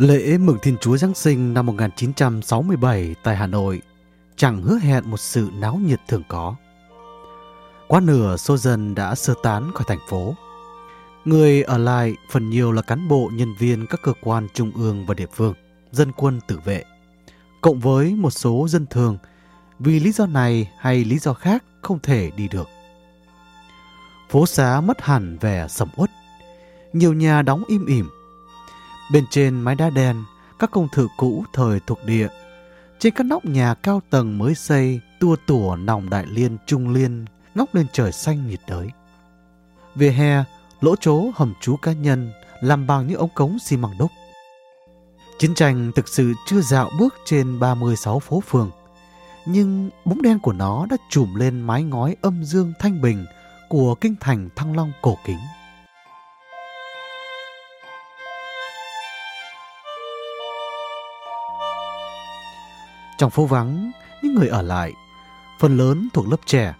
Lễ mừng Thiên Chúa Giáng sinh năm 1967 tại Hà Nội chẳng hứa hẹn một sự náo nhiệt thường có. Quá nửa số dân đã sơ tán khỏi thành phố. Người ở lại phần nhiều là cán bộ nhân viên các cơ quan trung ương và địa phương, dân quân tự vệ, cộng với một số dân thường vì lý do này hay lý do khác không thể đi được. Phố xá mất hẳn vẻ sầm uất, nhiều nhà đóng im ỉm. Bên trên mái đá đen, các công thự cũ thời thuộc địa. Trên các nóc nhà cao tầng mới xây, tua tủa nòng đại liên trung liên, ngóc lên trời xanh nhiệt đới. Về hè, lỗ chỗ hầm trú cá nhân làm bằng những ống cống xi măng đúc. Chiến tranh thực sự chưa dạo bước trên 36 phố phường, nhưng bóng đen của nó đã trùm lên mái ngói âm dương thanh bình của kinh thành Thăng Long cổ kính. Trong phố vắng, những người ở lại, phần lớn thuộc lớp trẻ,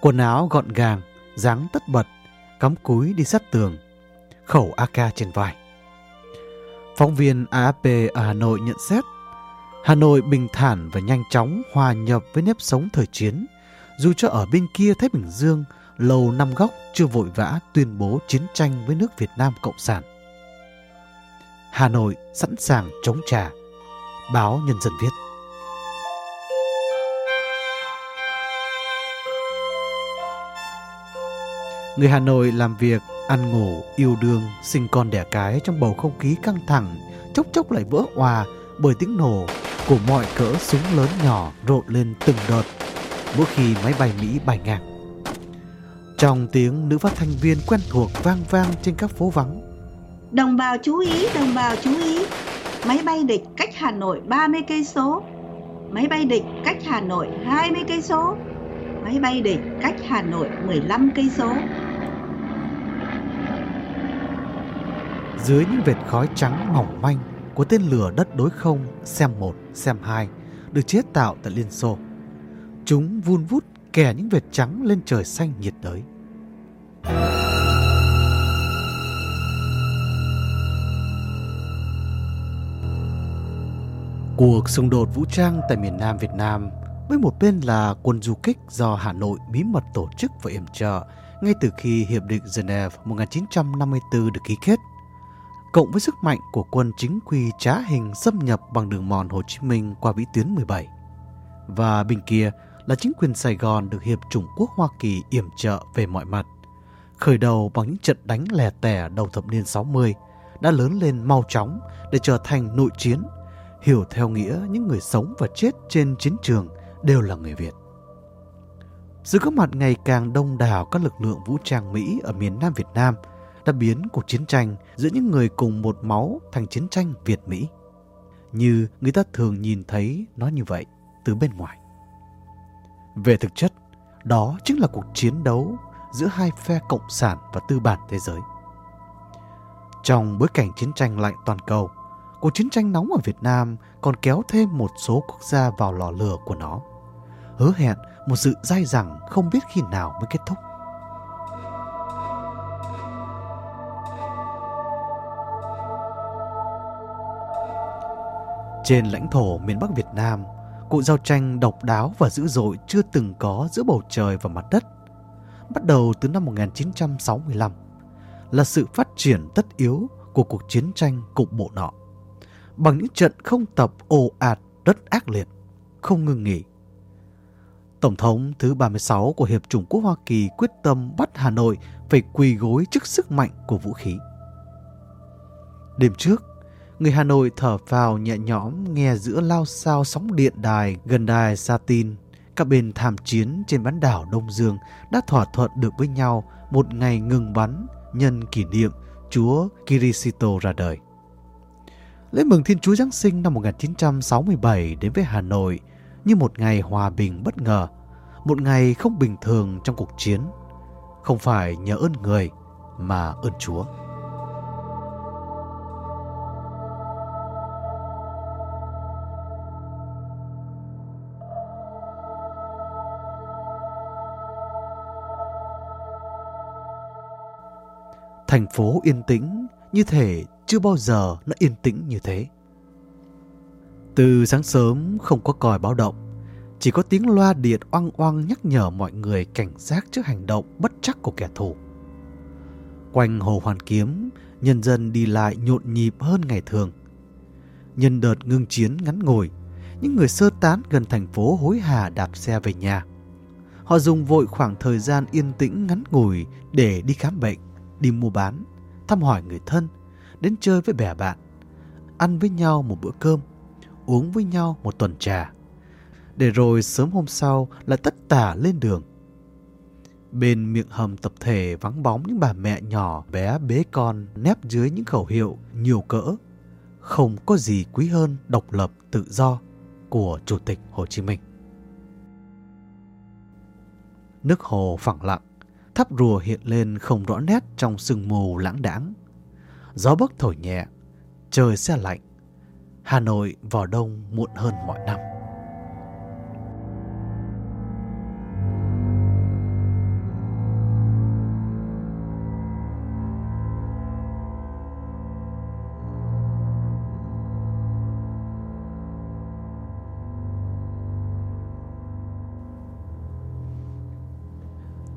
quần áo gọn gàng, dáng tất bật, cắm cúi đi sát tường, khẩu AK trên vai. Phóng viên AFP ở Hà Nội nhận xét, Hà Nội bình thản và nhanh chóng hòa nhập với nếp sống thời chiến, dù cho ở bên kia Thái Bình Dương, lầu năm góc chưa vội vã tuyên bố chiến tranh với nước Việt Nam Cộng sản. Hà Nội sẵn sàng chống trả, báo Nhân dân viết. Người Hà Nội làm việc, ăn ngủ, yêu đương, sinh con đẻ cái trong bầu không khí căng thẳng, chốc chốc lại vỡ hòa bởi tiếng nổ của mọi cỡ súng lớn nhỏ rộn lên từng đợt mỗi khi máy bay Mỹ bay ngang. Trong tiếng nữ phát thanh viên quen thuộc vang vang trên các phố vắng. Đồng bào chú ý, đồng bào chú ý. Máy bay địch cách Hà Nội 30 cây số. Máy bay địch cách Hà Nội 20 cây số. Máy bay địch cách Hà Nội 15 cây số. Dưới những vệt khói trắng mỏng manh của tên lửa đất đối không xem 1, xem 2 được chế tạo tại Liên Xô. Chúng vun vút kẻ những vệt trắng lên trời xanh nhiệt đới. Cuộc xung đột vũ trang tại miền Nam Việt Nam với một bên là quân du kích do Hà Nội bí mật tổ chức và yểm trợ ngay từ khi Hiệp định Geneva 1954 được ký kết cộng với sức mạnh của quân chính quy trá hình xâm nhập bằng đường mòn Hồ Chí Minh qua vĩ tuyến 17. Và bên kia là chính quyền Sài Gòn được Hiệp Trung Quốc Hoa Kỳ yểm trợ về mọi mặt. Khởi đầu bằng những trận đánh lẻ tẻ đầu thập niên 60 đã lớn lên mau chóng để trở thành nội chiến, hiểu theo nghĩa những người sống và chết trên chiến trường đều là người Việt. Sự các mặt ngày càng đông đảo các lực lượng vũ trang Mỹ ở miền Nam Việt Nam – đã biến cuộc chiến tranh giữa những người cùng một máu thành chiến tranh Việt-Mỹ. Như người ta thường nhìn thấy nó như vậy từ bên ngoài. Về thực chất, đó chính là cuộc chiến đấu giữa hai phe cộng sản và tư bản thế giới. Trong bối cảnh chiến tranh lạnh toàn cầu, cuộc chiến tranh nóng ở Việt Nam còn kéo thêm một số quốc gia vào lò lửa của nó, hứa hẹn một sự dai dẳng không biết khi nào mới kết thúc. Trên lãnh thổ miền Bắc Việt Nam, cuộc giao tranh độc đáo và dữ dội chưa từng có giữa bầu trời và mặt đất. Bắt đầu từ năm 1965 là sự phát triển tất yếu của cuộc chiến tranh cục bộ nọ. Bằng những trận không tập ồ ạt rất ác liệt, không ngừng nghỉ. Tổng thống thứ 36 của Hiệp chủng Quốc Hoa Kỳ quyết tâm bắt Hà Nội phải quỳ gối trước sức mạnh của vũ khí. Đêm trước, người Hà Nội thở vào nhẹ nhõm nghe giữa lao sao sóng điện đài gần đài Satin. Các bên tham chiến trên bán đảo Đông Dương đã thỏa thuận được với nhau một ngày ngừng bắn nhân kỷ niệm Chúa Kirisito ra đời. Lễ mừng Thiên Chúa Giáng sinh năm 1967 đến với Hà Nội như một ngày hòa bình bất ngờ, một ngày không bình thường trong cuộc chiến. Không phải nhờ ơn người mà ơn Chúa. Thành phố yên tĩnh như thể chưa bao giờ nó yên tĩnh như thế. Từ sáng sớm không có còi báo động, chỉ có tiếng loa điện oang oang nhắc nhở mọi người cảnh giác trước hành động bất chắc của kẻ thù. Quanh Hồ Hoàn Kiếm, nhân dân đi lại nhộn nhịp hơn ngày thường. Nhân đợt ngưng chiến ngắn ngồi, những người sơ tán gần thành phố hối hả đạp xe về nhà. Họ dùng vội khoảng thời gian yên tĩnh ngắn ngủi để đi khám bệnh, đi mua bán, thăm hỏi người thân, đến chơi với bè bạn, ăn với nhau một bữa cơm, uống với nhau một tuần trà. Để rồi sớm hôm sau lại tất tả lên đường. Bên miệng hầm tập thể vắng bóng những bà mẹ nhỏ bé bế con nép dưới những khẩu hiệu nhiều cỡ. Không có gì quý hơn độc lập tự do của Chủ tịch Hồ Chí Minh. Nước hồ phẳng lặng, tháp rùa hiện lên không rõ nét trong sương mù lãng đãng. Gió bấc thổi nhẹ, trời xe lạnh. Hà Nội vào đông muộn hơn mọi năm.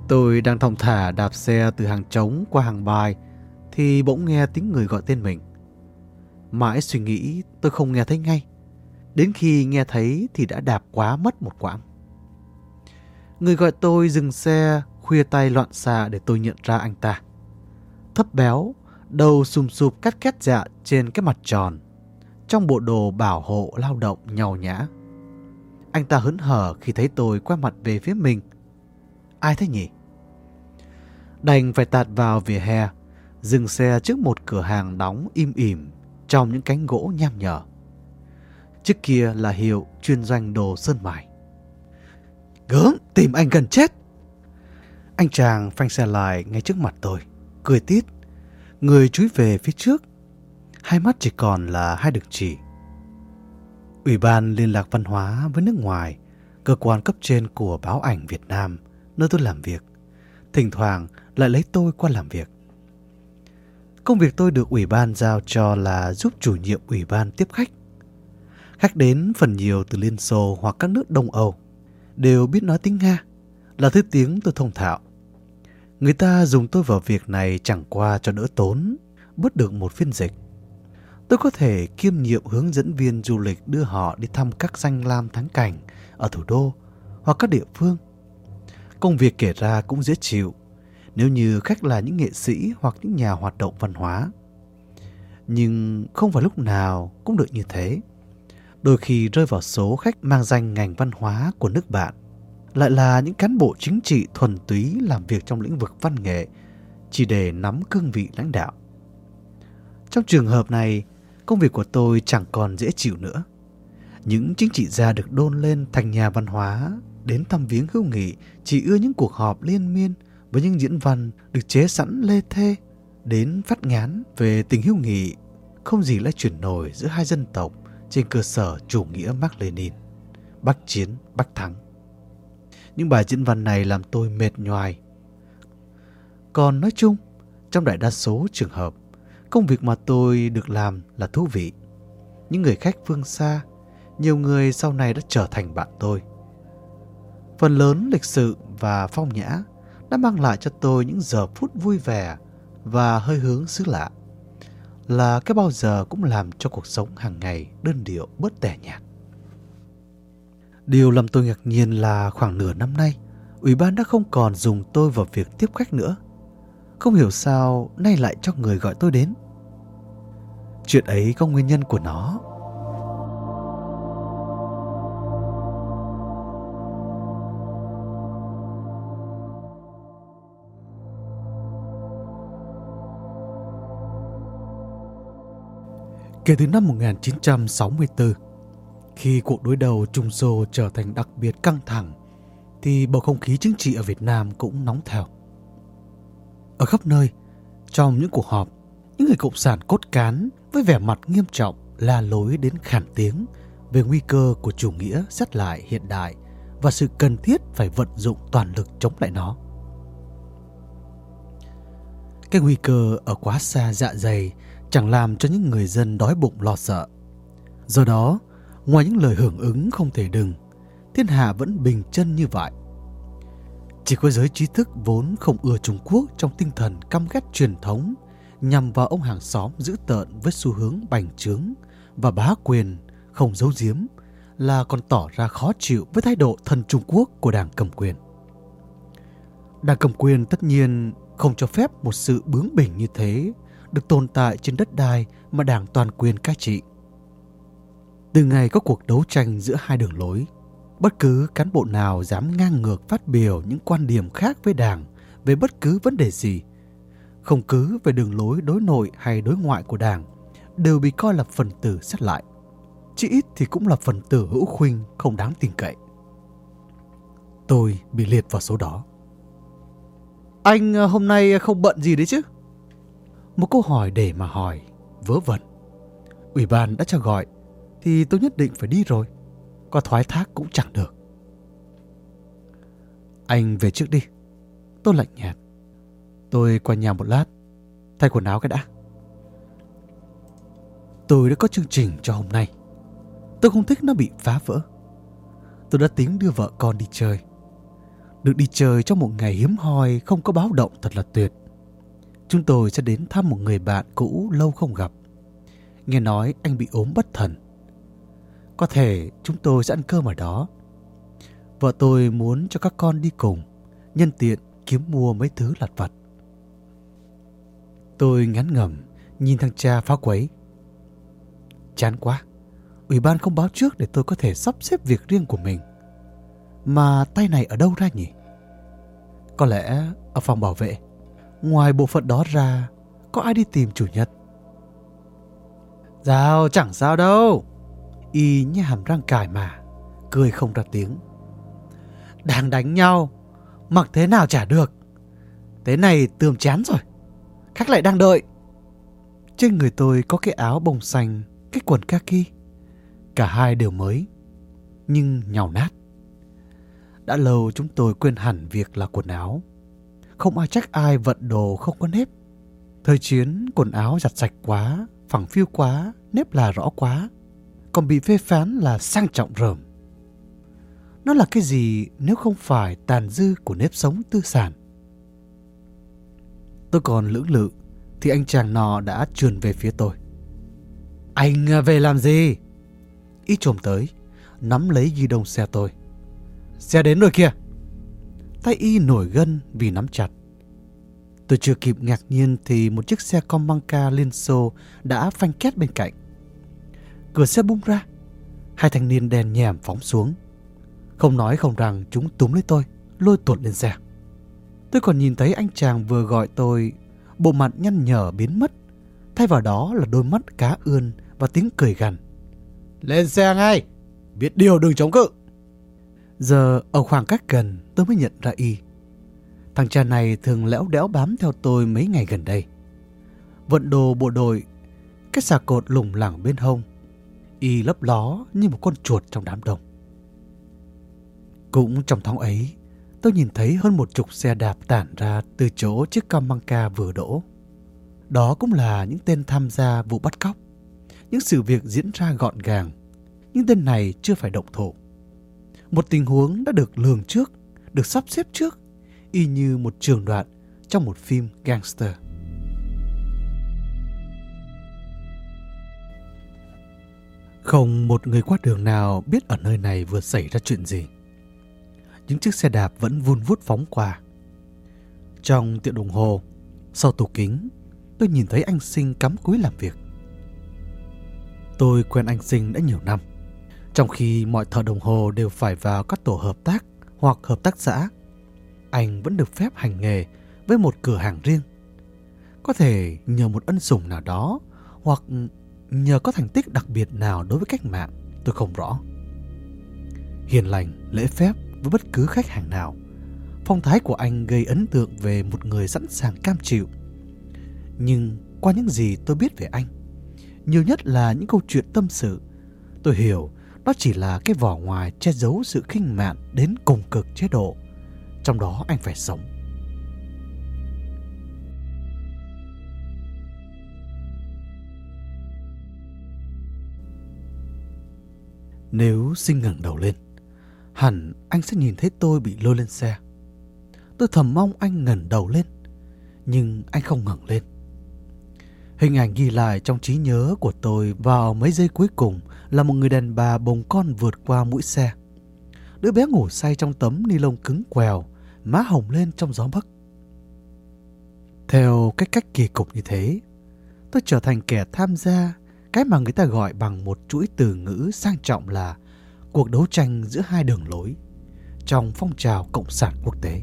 Tôi đang thong thả đạp xe từ hàng trống qua hàng bài thì bỗng nghe tiếng người gọi tên mình. Mãi suy nghĩ tôi không nghe thấy ngay. Đến khi nghe thấy thì đã đạp quá mất một quãng. Người gọi tôi dừng xe, khuya tay loạn xạ để tôi nhận ra anh ta. Thấp béo, đầu sùm sụp cắt két dạ trên cái mặt tròn, trong bộ đồ bảo hộ lao động nhàu nhã. Anh ta hớn hở khi thấy tôi quay mặt về phía mình. Ai thế nhỉ? Đành phải tạt vào vỉa hè, dừng xe trước một cửa hàng đóng im ỉm trong những cánh gỗ nham nhở. Trước kia là hiệu chuyên doanh đồ sơn mài. Gớm, tìm anh gần chết. Anh chàng phanh xe lại ngay trước mặt tôi, cười tít. Người chúi về phía trước. Hai mắt chỉ còn là hai đường chỉ. Ủy ban Liên lạc Văn hóa với nước ngoài, cơ quan cấp trên của báo ảnh Việt Nam, nơi tôi làm việc, thỉnh thoảng lại lấy tôi qua làm việc. Công việc tôi được ủy ban giao cho là giúp chủ nhiệm ủy ban tiếp khách. Khách đến phần nhiều từ Liên Xô hoặc các nước Đông Âu, đều biết nói tiếng Nga, là thứ tiếng tôi thông thạo. Người ta dùng tôi vào việc này chẳng qua cho đỡ tốn, bớt được một phiên dịch. Tôi có thể kiêm nhiệm hướng dẫn viên du lịch đưa họ đi thăm các danh lam thắng cảnh ở thủ đô hoặc các địa phương. Công việc kể ra cũng dễ chịu, nếu như khách là những nghệ sĩ hoặc những nhà hoạt động văn hóa. Nhưng không phải lúc nào cũng được như thế. Đôi khi rơi vào số khách mang danh ngành văn hóa của nước bạn lại là những cán bộ chính trị thuần túy làm việc trong lĩnh vực văn nghệ chỉ để nắm cương vị lãnh đạo. Trong trường hợp này, công việc của tôi chẳng còn dễ chịu nữa. Những chính trị gia được đôn lên thành nhà văn hóa đến thăm viếng hữu nghị chỉ ưa những cuộc họp liên miên với những diễn văn được chế sẵn lê thê đến phát ngán về tình hữu nghị không gì lại chuyển nổi giữa hai dân tộc trên cơ sở chủ nghĩa Mark Lenin, Bắc chiến, Bắc thắng. Những bài diễn văn này làm tôi mệt nhoài. Còn nói chung, trong đại đa số trường hợp, công việc mà tôi được làm là thú vị. Những người khách phương xa, nhiều người sau này đã trở thành bạn tôi. Phần lớn lịch sự và phong nhã đã mang lại cho tôi những giờ phút vui vẻ và hơi hướng xứ lạ. Là cái bao giờ cũng làm cho cuộc sống hàng ngày đơn điệu bớt tẻ nhạt. Điều làm tôi ngạc nhiên là khoảng nửa năm nay, Ủy ban đã không còn dùng tôi vào việc tiếp khách nữa. Không hiểu sao nay lại cho người gọi tôi đến. Chuyện ấy có nguyên nhân của nó Kể từ năm 1964, khi cuộc đối đầu Trung Xô trở thành đặc biệt căng thẳng, thì bầu không khí chính trị ở Việt Nam cũng nóng theo. Ở khắp nơi, trong những cuộc họp, những người cộng sản cốt cán với vẻ mặt nghiêm trọng la lối đến khản tiếng về nguy cơ của chủ nghĩa xét lại hiện đại và sự cần thiết phải vận dụng toàn lực chống lại nó. Cái nguy cơ ở quá xa dạ dày chẳng làm cho những người dân đói bụng lo sợ. Do đó, ngoài những lời hưởng ứng không thể đừng, thiên hạ vẫn bình chân như vậy. Chỉ có giới trí thức vốn không ưa Trung Quốc trong tinh thần căm ghét truyền thống nhằm vào ông hàng xóm giữ tợn với xu hướng bành trướng và bá quyền không giấu giếm là còn tỏ ra khó chịu với thái độ thân Trung Quốc của đảng cầm quyền. Đảng cầm quyền tất nhiên không cho phép một sự bướng bỉnh như thế được tồn tại trên đất đai mà đảng toàn quyền cai trị. Từ ngày có cuộc đấu tranh giữa hai đường lối, bất cứ cán bộ nào dám ngang ngược phát biểu những quan điểm khác với đảng về bất cứ vấn đề gì, không cứ về đường lối đối nội hay đối ngoại của đảng, đều bị coi là phần tử xét lại. Chỉ ít thì cũng là phần tử hữu khuynh không đáng tin cậy. Tôi bị liệt vào số đó. Anh hôm nay không bận gì đấy chứ? Một câu hỏi để mà hỏi, vớ vẩn. Ủy ban đã cho gọi, thì tôi nhất định phải đi rồi. Có thoái thác cũng chẳng được. Anh về trước đi. Tôi lạnh nhạt. Tôi qua nhà một lát, thay quần áo cái đã. Tôi đã có chương trình cho hôm nay. Tôi không thích nó bị phá vỡ. Tôi đã tính đưa vợ con đi chơi. Được đi chơi trong một ngày hiếm hoi không có báo động thật là tuyệt. Chúng tôi sẽ đến thăm một người bạn cũ lâu không gặp. Nghe nói anh bị ốm bất thần. Có thể chúng tôi sẽ ăn cơm ở đó. Vợ tôi muốn cho các con đi cùng, nhân tiện kiếm mua mấy thứ lặt vặt. Tôi ngán ngẩm nhìn thằng cha phá quấy. Chán quá. Ủy ban không báo trước để tôi có thể sắp xếp việc riêng của mình. Mà tay này ở đâu ra nhỉ? Có lẽ ở phòng bảo vệ. Ngoài bộ phận đó ra, có ai đi tìm chủ nhật? Sao chẳng sao đâu. Y như hàm răng cài mà, cười không ra tiếng. Đang đánh nhau, mặc thế nào chả được. Thế này tươm chán rồi. Khách lại đang đợi. Trên người tôi có cái áo bông xanh, cái quần kaki. Cả hai đều mới, nhưng nhào nát. Đã lâu chúng tôi quên hẳn việc là quần áo. Không ai trách ai vận đồ không có nếp. Thời chiến quần áo giặt sạch quá, phẳng phiu quá, nếp là rõ quá. Còn bị phê phán là sang trọng rởm. Nó là cái gì nếu không phải tàn dư của nếp sống tư sản? Tôi còn lưỡng lự thì anh chàng nọ đã trườn về phía tôi. Anh à, về làm gì? Ý trồm tới, nắm lấy ghi đông xe tôi. Xe đến rồi kìa. Tay y nổi gân vì nắm chặt. Tôi chưa kịp ngạc nhiên thì một chiếc xe Comanca Liên Xô đã phanh két bên cạnh. Cửa xe bung ra. Hai thanh niên đèn nhèm phóng xuống. Không nói không rằng chúng túm lấy tôi, lôi tuột lên xe. Tôi còn nhìn thấy anh chàng vừa gọi tôi, bộ mặt nhăn nhở biến mất. Thay vào đó là đôi mắt cá ươn và tiếng cười gằn. Lên xe ngay, biết điều đừng chống cự. Giờ ở khoảng cách gần tôi mới nhận ra y. Thằng cha này thường lẽo đẽo bám theo tôi mấy ngày gần đây. Vận đồ bộ đội, cái xà cột lủng lẳng bên hông. Y lấp ló như một con chuột trong đám đông. Cũng trong tháng ấy, tôi nhìn thấy hơn một chục xe đạp tản ra từ chỗ chiếc Kamanka vừa đổ. Đó cũng là những tên tham gia vụ bắt cóc. Những sự việc diễn ra gọn gàng. Những tên này chưa phải động thổ. Một tình huống đã được lường trước, được sắp xếp trước, y như một trường đoạn trong một phim gangster. Không một người qua đường nào biết ở nơi này vừa xảy ra chuyện gì. Những chiếc xe đạp vẫn vun vút phóng qua. Trong tiệm đồng hồ, sau tủ kính, tôi nhìn thấy anh Sinh cắm cúi làm việc. Tôi quen anh Sinh đã nhiều năm. Trong khi mọi thợ đồng hồ đều phải vào các tổ hợp tác hoặc hợp tác xã, anh vẫn được phép hành nghề với một cửa hàng riêng. Có thể nhờ một ân sủng nào đó hoặc nhờ có thành tích đặc biệt nào đối với cách mạng, tôi không rõ. Hiền lành, lễ phép với bất cứ khách hàng nào, phong thái của anh gây ấn tượng về một người sẵn sàng cam chịu. Nhưng qua những gì tôi biết về anh, nhiều nhất là những câu chuyện tâm sự, tôi hiểu đó chỉ là cái vỏ ngoài che giấu sự khinh mạn đến cùng cực chế độ, trong đó anh phải sống. Nếu sinh ngẩng đầu lên, hẳn anh sẽ nhìn thấy tôi bị lôi lên xe. Tôi thầm mong anh ngẩng đầu lên, nhưng anh không ngẩng lên Hình ảnh ghi lại trong trí nhớ của tôi vào mấy giây cuối cùng là một người đàn bà bồng con vượt qua mũi xe. Đứa bé ngủ say trong tấm ni lông cứng quèo, má hồng lên trong gió bắc. Theo cách cách kỳ cục như thế, tôi trở thành kẻ tham gia cái mà người ta gọi bằng một chuỗi từ ngữ sang trọng là cuộc đấu tranh giữa hai đường lối trong phong trào cộng sản quốc tế.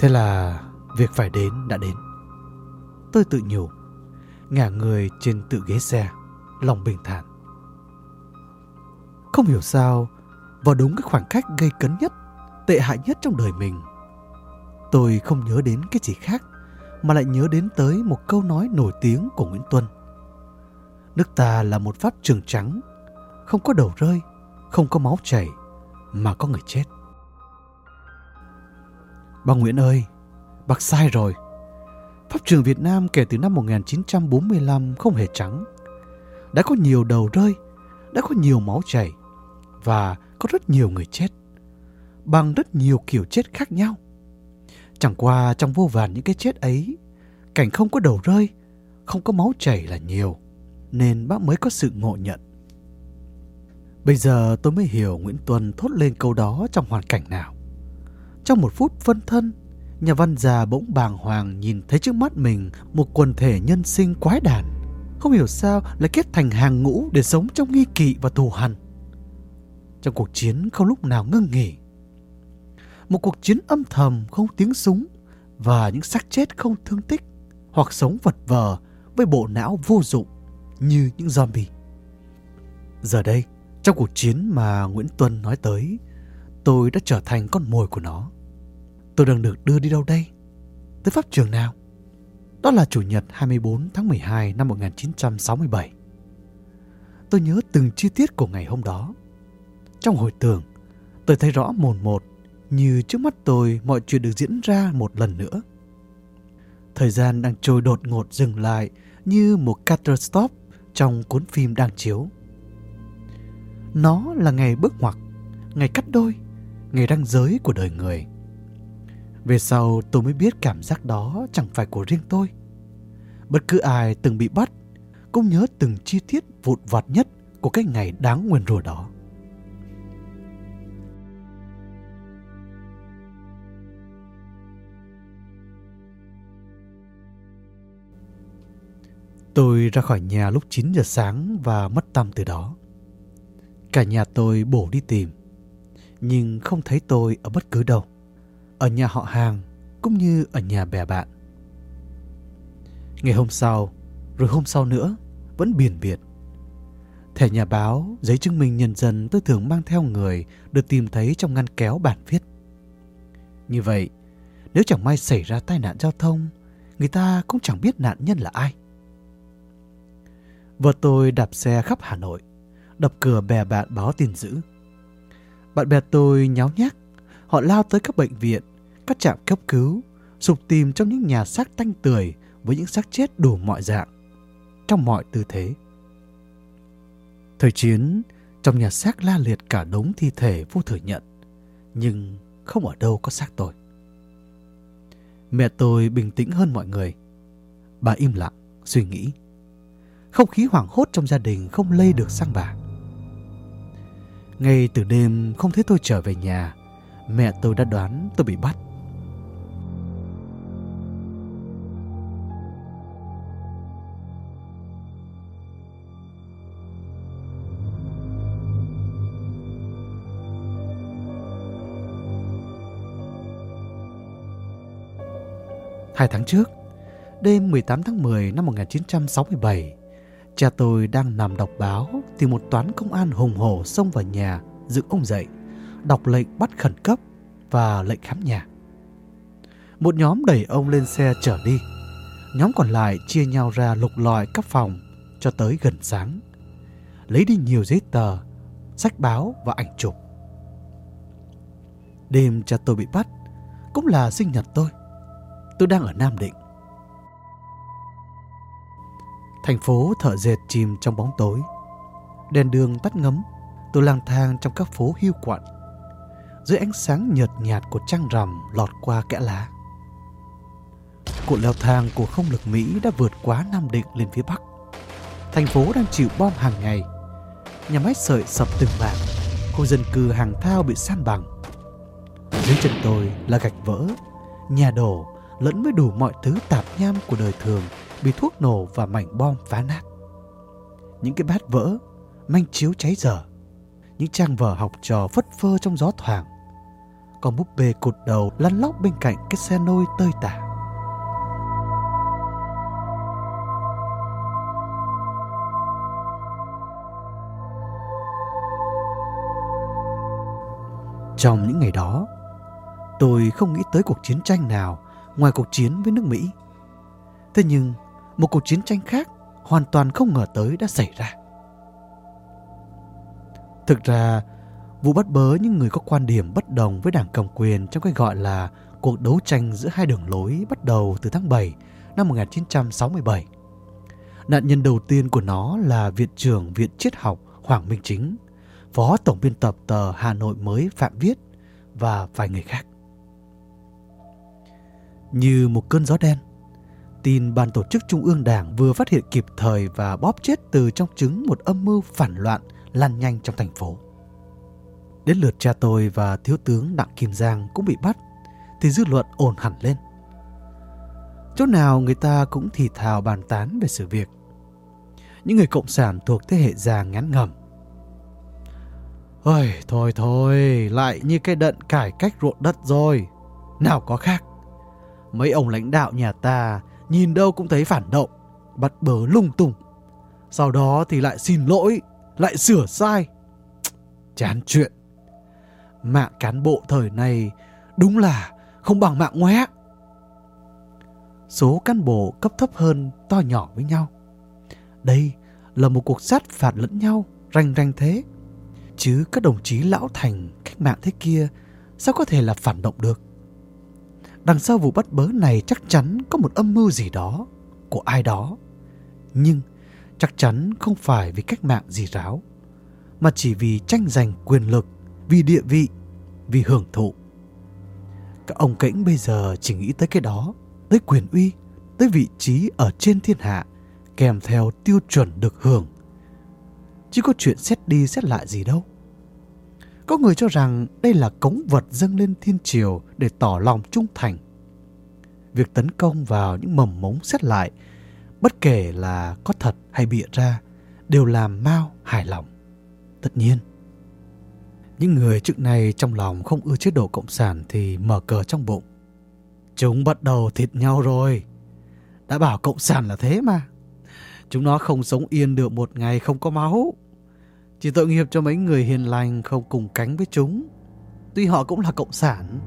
Thế là việc phải đến đã đến. Tôi tự nhủ, ngả người trên tự ghế xe, lòng bình thản. Không hiểu sao, vào đúng cái khoảng cách gây cấn nhất, tệ hại nhất trong đời mình, tôi không nhớ đến cái gì khác mà lại nhớ đến tới một câu nói nổi tiếng của Nguyễn Tuân. Nước ta là một pháp trường trắng, không có đầu rơi, không có máu chảy, mà có người chết. Bà Nguyễn ơi, bác sai rồi. Pháp trường Việt Nam kể từ năm 1945 không hề trắng. Đã có nhiều đầu rơi, đã có nhiều máu chảy và có rất nhiều người chết bằng rất nhiều kiểu chết khác nhau. Chẳng qua trong vô vàn những cái chết ấy, cảnh không có đầu rơi, không có máu chảy là nhiều, nên bác mới có sự ngộ nhận. Bây giờ tôi mới hiểu Nguyễn Tuân thốt lên câu đó trong hoàn cảnh nào. Trong một phút phân thân, nhà văn già bỗng bàng hoàng nhìn thấy trước mắt mình một quần thể nhân sinh quái đản. Không hiểu sao lại kết thành hàng ngũ để sống trong nghi kỵ và thù hằn. Trong cuộc chiến không lúc nào ngưng nghỉ. Một cuộc chiến âm thầm không tiếng súng và những xác chết không thương tích hoặc sống vật vờ với bộ não vô dụng như những zombie. Giờ đây, trong cuộc chiến mà Nguyễn Tuân nói tới, tôi đã trở thành con mồi của nó. Tôi đang được đưa đi đâu đây? Tới pháp trường nào? Đó là Chủ nhật 24 tháng 12 năm 1967. Tôi nhớ từng chi tiết của ngày hôm đó. Trong hồi tưởng, tôi thấy rõ mồn một như trước mắt tôi mọi chuyện được diễn ra một lần nữa. Thời gian đang trôi đột ngột dừng lại như một cutter stop trong cuốn phim đang chiếu. Nó là ngày bước ngoặt, ngày cắt đôi, ngày ranh giới của đời người. Về sau tôi mới biết cảm giác đó chẳng phải của riêng tôi. Bất cứ ai từng bị bắt cũng nhớ từng chi tiết vụn vặt nhất của cái ngày đáng nguyền rủa đó. Tôi ra khỏi nhà lúc 9 giờ sáng và mất tâm từ đó. Cả nhà tôi bổ đi tìm, nhưng không thấy tôi ở bất cứ đâu. Ở nhà họ hàng cũng như ở nhà bè bạn. Ngày hôm sau, rồi hôm sau nữa, vẫn biển biệt. Thẻ nhà báo, giấy chứng minh nhân dân tôi thường mang theo người được tìm thấy trong ngăn kéo bản viết. Như vậy, nếu chẳng may xảy ra tai nạn giao thông, người ta cũng chẳng biết nạn nhân là ai. Vợ tôi đạp xe khắp Hà Nội, đập cửa bè bạn báo tin dữ. Bạn bè tôi nháo nhác, họ lao tới các bệnh viện, các trạm cấp cứu, sục tìm trong những nhà xác tanh tươi với những xác chết đủ mọi dạng, trong mọi tư thế. Thời chiến, trong nhà xác la liệt cả đống thi thể vô thừa nhận, nhưng không ở đâu có xác tôi. Mẹ tôi bình tĩnh hơn mọi người. Bà im lặng, suy nghĩ. Không khí hoảng hốt trong gia đình không lây được sang bà. Ngay từ đêm không thấy tôi trở về nhà, mẹ tôi đã đoán tôi bị bắt. Hai tháng trước, đêm 18 tháng 10 năm 1967, Cha tôi đang nằm đọc báo thì một toán công an hùng hổ xông vào nhà dựng ông dậy, đọc lệnh bắt khẩn cấp và lệnh khám nhà. Một nhóm đẩy ông lên xe chở đi. Nhóm còn lại chia nhau ra lục lọi các phòng cho tới gần sáng. Lấy đi nhiều giấy tờ, sách báo và ảnh chụp. Đêm cha tôi bị bắt cũng là sinh nhật tôi. Tôi đang ở Nam Định. Thành phố thợ dệt chìm trong bóng tối. Đèn đường tắt ngấm, tôi lang thang trong các phố hiu quạnh. Dưới ánh sáng nhợt nhạt của trăng rằm lọt qua kẽ lá. Cuộc leo thang của không lực Mỹ đã vượt quá Nam Định lên phía Bắc. Thành phố đang chịu bom hàng ngày. Nhà máy sợi sập từng mảng. Khu dân cư hàng thao bị san bằng. Dưới chân tôi là gạch vỡ, nhà đổ lẫn với đủ mọi thứ tạp nham của đời thường bị thuốc nổ và mảnh bom phá nát. Những cái bát vỡ, manh chiếu cháy dở, những trang vở học trò phất phơ trong gió thoảng. Còn búp bê cột đầu lăn lóc bên cạnh cái xe nôi tơi tả. Trong những ngày đó, tôi không nghĩ tới cuộc chiến tranh nào ngoài cuộc chiến với nước Mỹ. Thế nhưng, một cuộc chiến tranh khác hoàn toàn không ngờ tới đã xảy ra. Thực ra, vụ bắt bớ những người có quan điểm bất đồng với đảng cầm quyền trong cái gọi là cuộc đấu tranh giữa hai đường lối bắt đầu từ tháng 7 năm 1967. Nạn nhân đầu tiên của nó là Viện trưởng Viện Triết học Hoàng Minh Chính, Phó Tổng biên tập tờ Hà Nội mới Phạm Viết và vài người khác. Như một cơn gió đen, tin ban tổ chức Trung ương Đảng vừa phát hiện kịp thời và bóp chết từ trong trứng một âm mưu phản loạn lan nhanh trong thành phố. Đến lượt cha tôi và thiếu tướng Đặng Kim Giang cũng bị bắt, thì dư luận ổn hẳn lên. Chỗ nào người ta cũng thì thào bàn tán về sự việc. Những người cộng sản thuộc thế hệ già ngắn ngầm. Ôi, thôi thôi, lại như cái đận cải cách ruộng đất rồi. Nào có khác. Mấy ông lãnh đạo nhà ta nhìn đâu cũng thấy phản động, bắt bớ lung tung. Sau đó thì lại xin lỗi, lại sửa sai. Chán chuyện. Mạng cán bộ thời này đúng là không bằng mạng ngoé. Số cán bộ cấp thấp hơn to nhỏ với nhau. Đây là một cuộc sát phạt lẫn nhau, ranh ranh thế. Chứ các đồng chí lão thành cách mạng thế kia sao có thể là phản động được? Đằng sau vụ bắt bớ này chắc chắn có một âm mưu gì đó của ai đó. Nhưng chắc chắn không phải vì cách mạng gì ráo, mà chỉ vì tranh giành quyền lực, vì địa vị, vì hưởng thụ. Các ông kĩnh bây giờ chỉ nghĩ tới cái đó, tới quyền uy, tới vị trí ở trên thiên hạ, kèm theo tiêu chuẩn được hưởng. Chứ có chuyện xét đi xét lại gì đâu. Có người cho rằng đây là cống vật dâng lên thiên triều để tỏ lòng trung thành. Việc tấn công vào những mầm mống xét lại, bất kể là có thật hay bịa ra, đều làm Mao hài lòng. Tất nhiên, những người trước này trong lòng không ưa chế độ Cộng sản thì mở cờ trong bụng. Chúng bắt đầu thịt nhau rồi. Đã bảo Cộng sản là thế mà. Chúng nó không sống yên được một ngày không có máu. Chỉ tội nghiệp cho mấy người hiền lành không cùng cánh với chúng. Tuy họ cũng là cộng sản.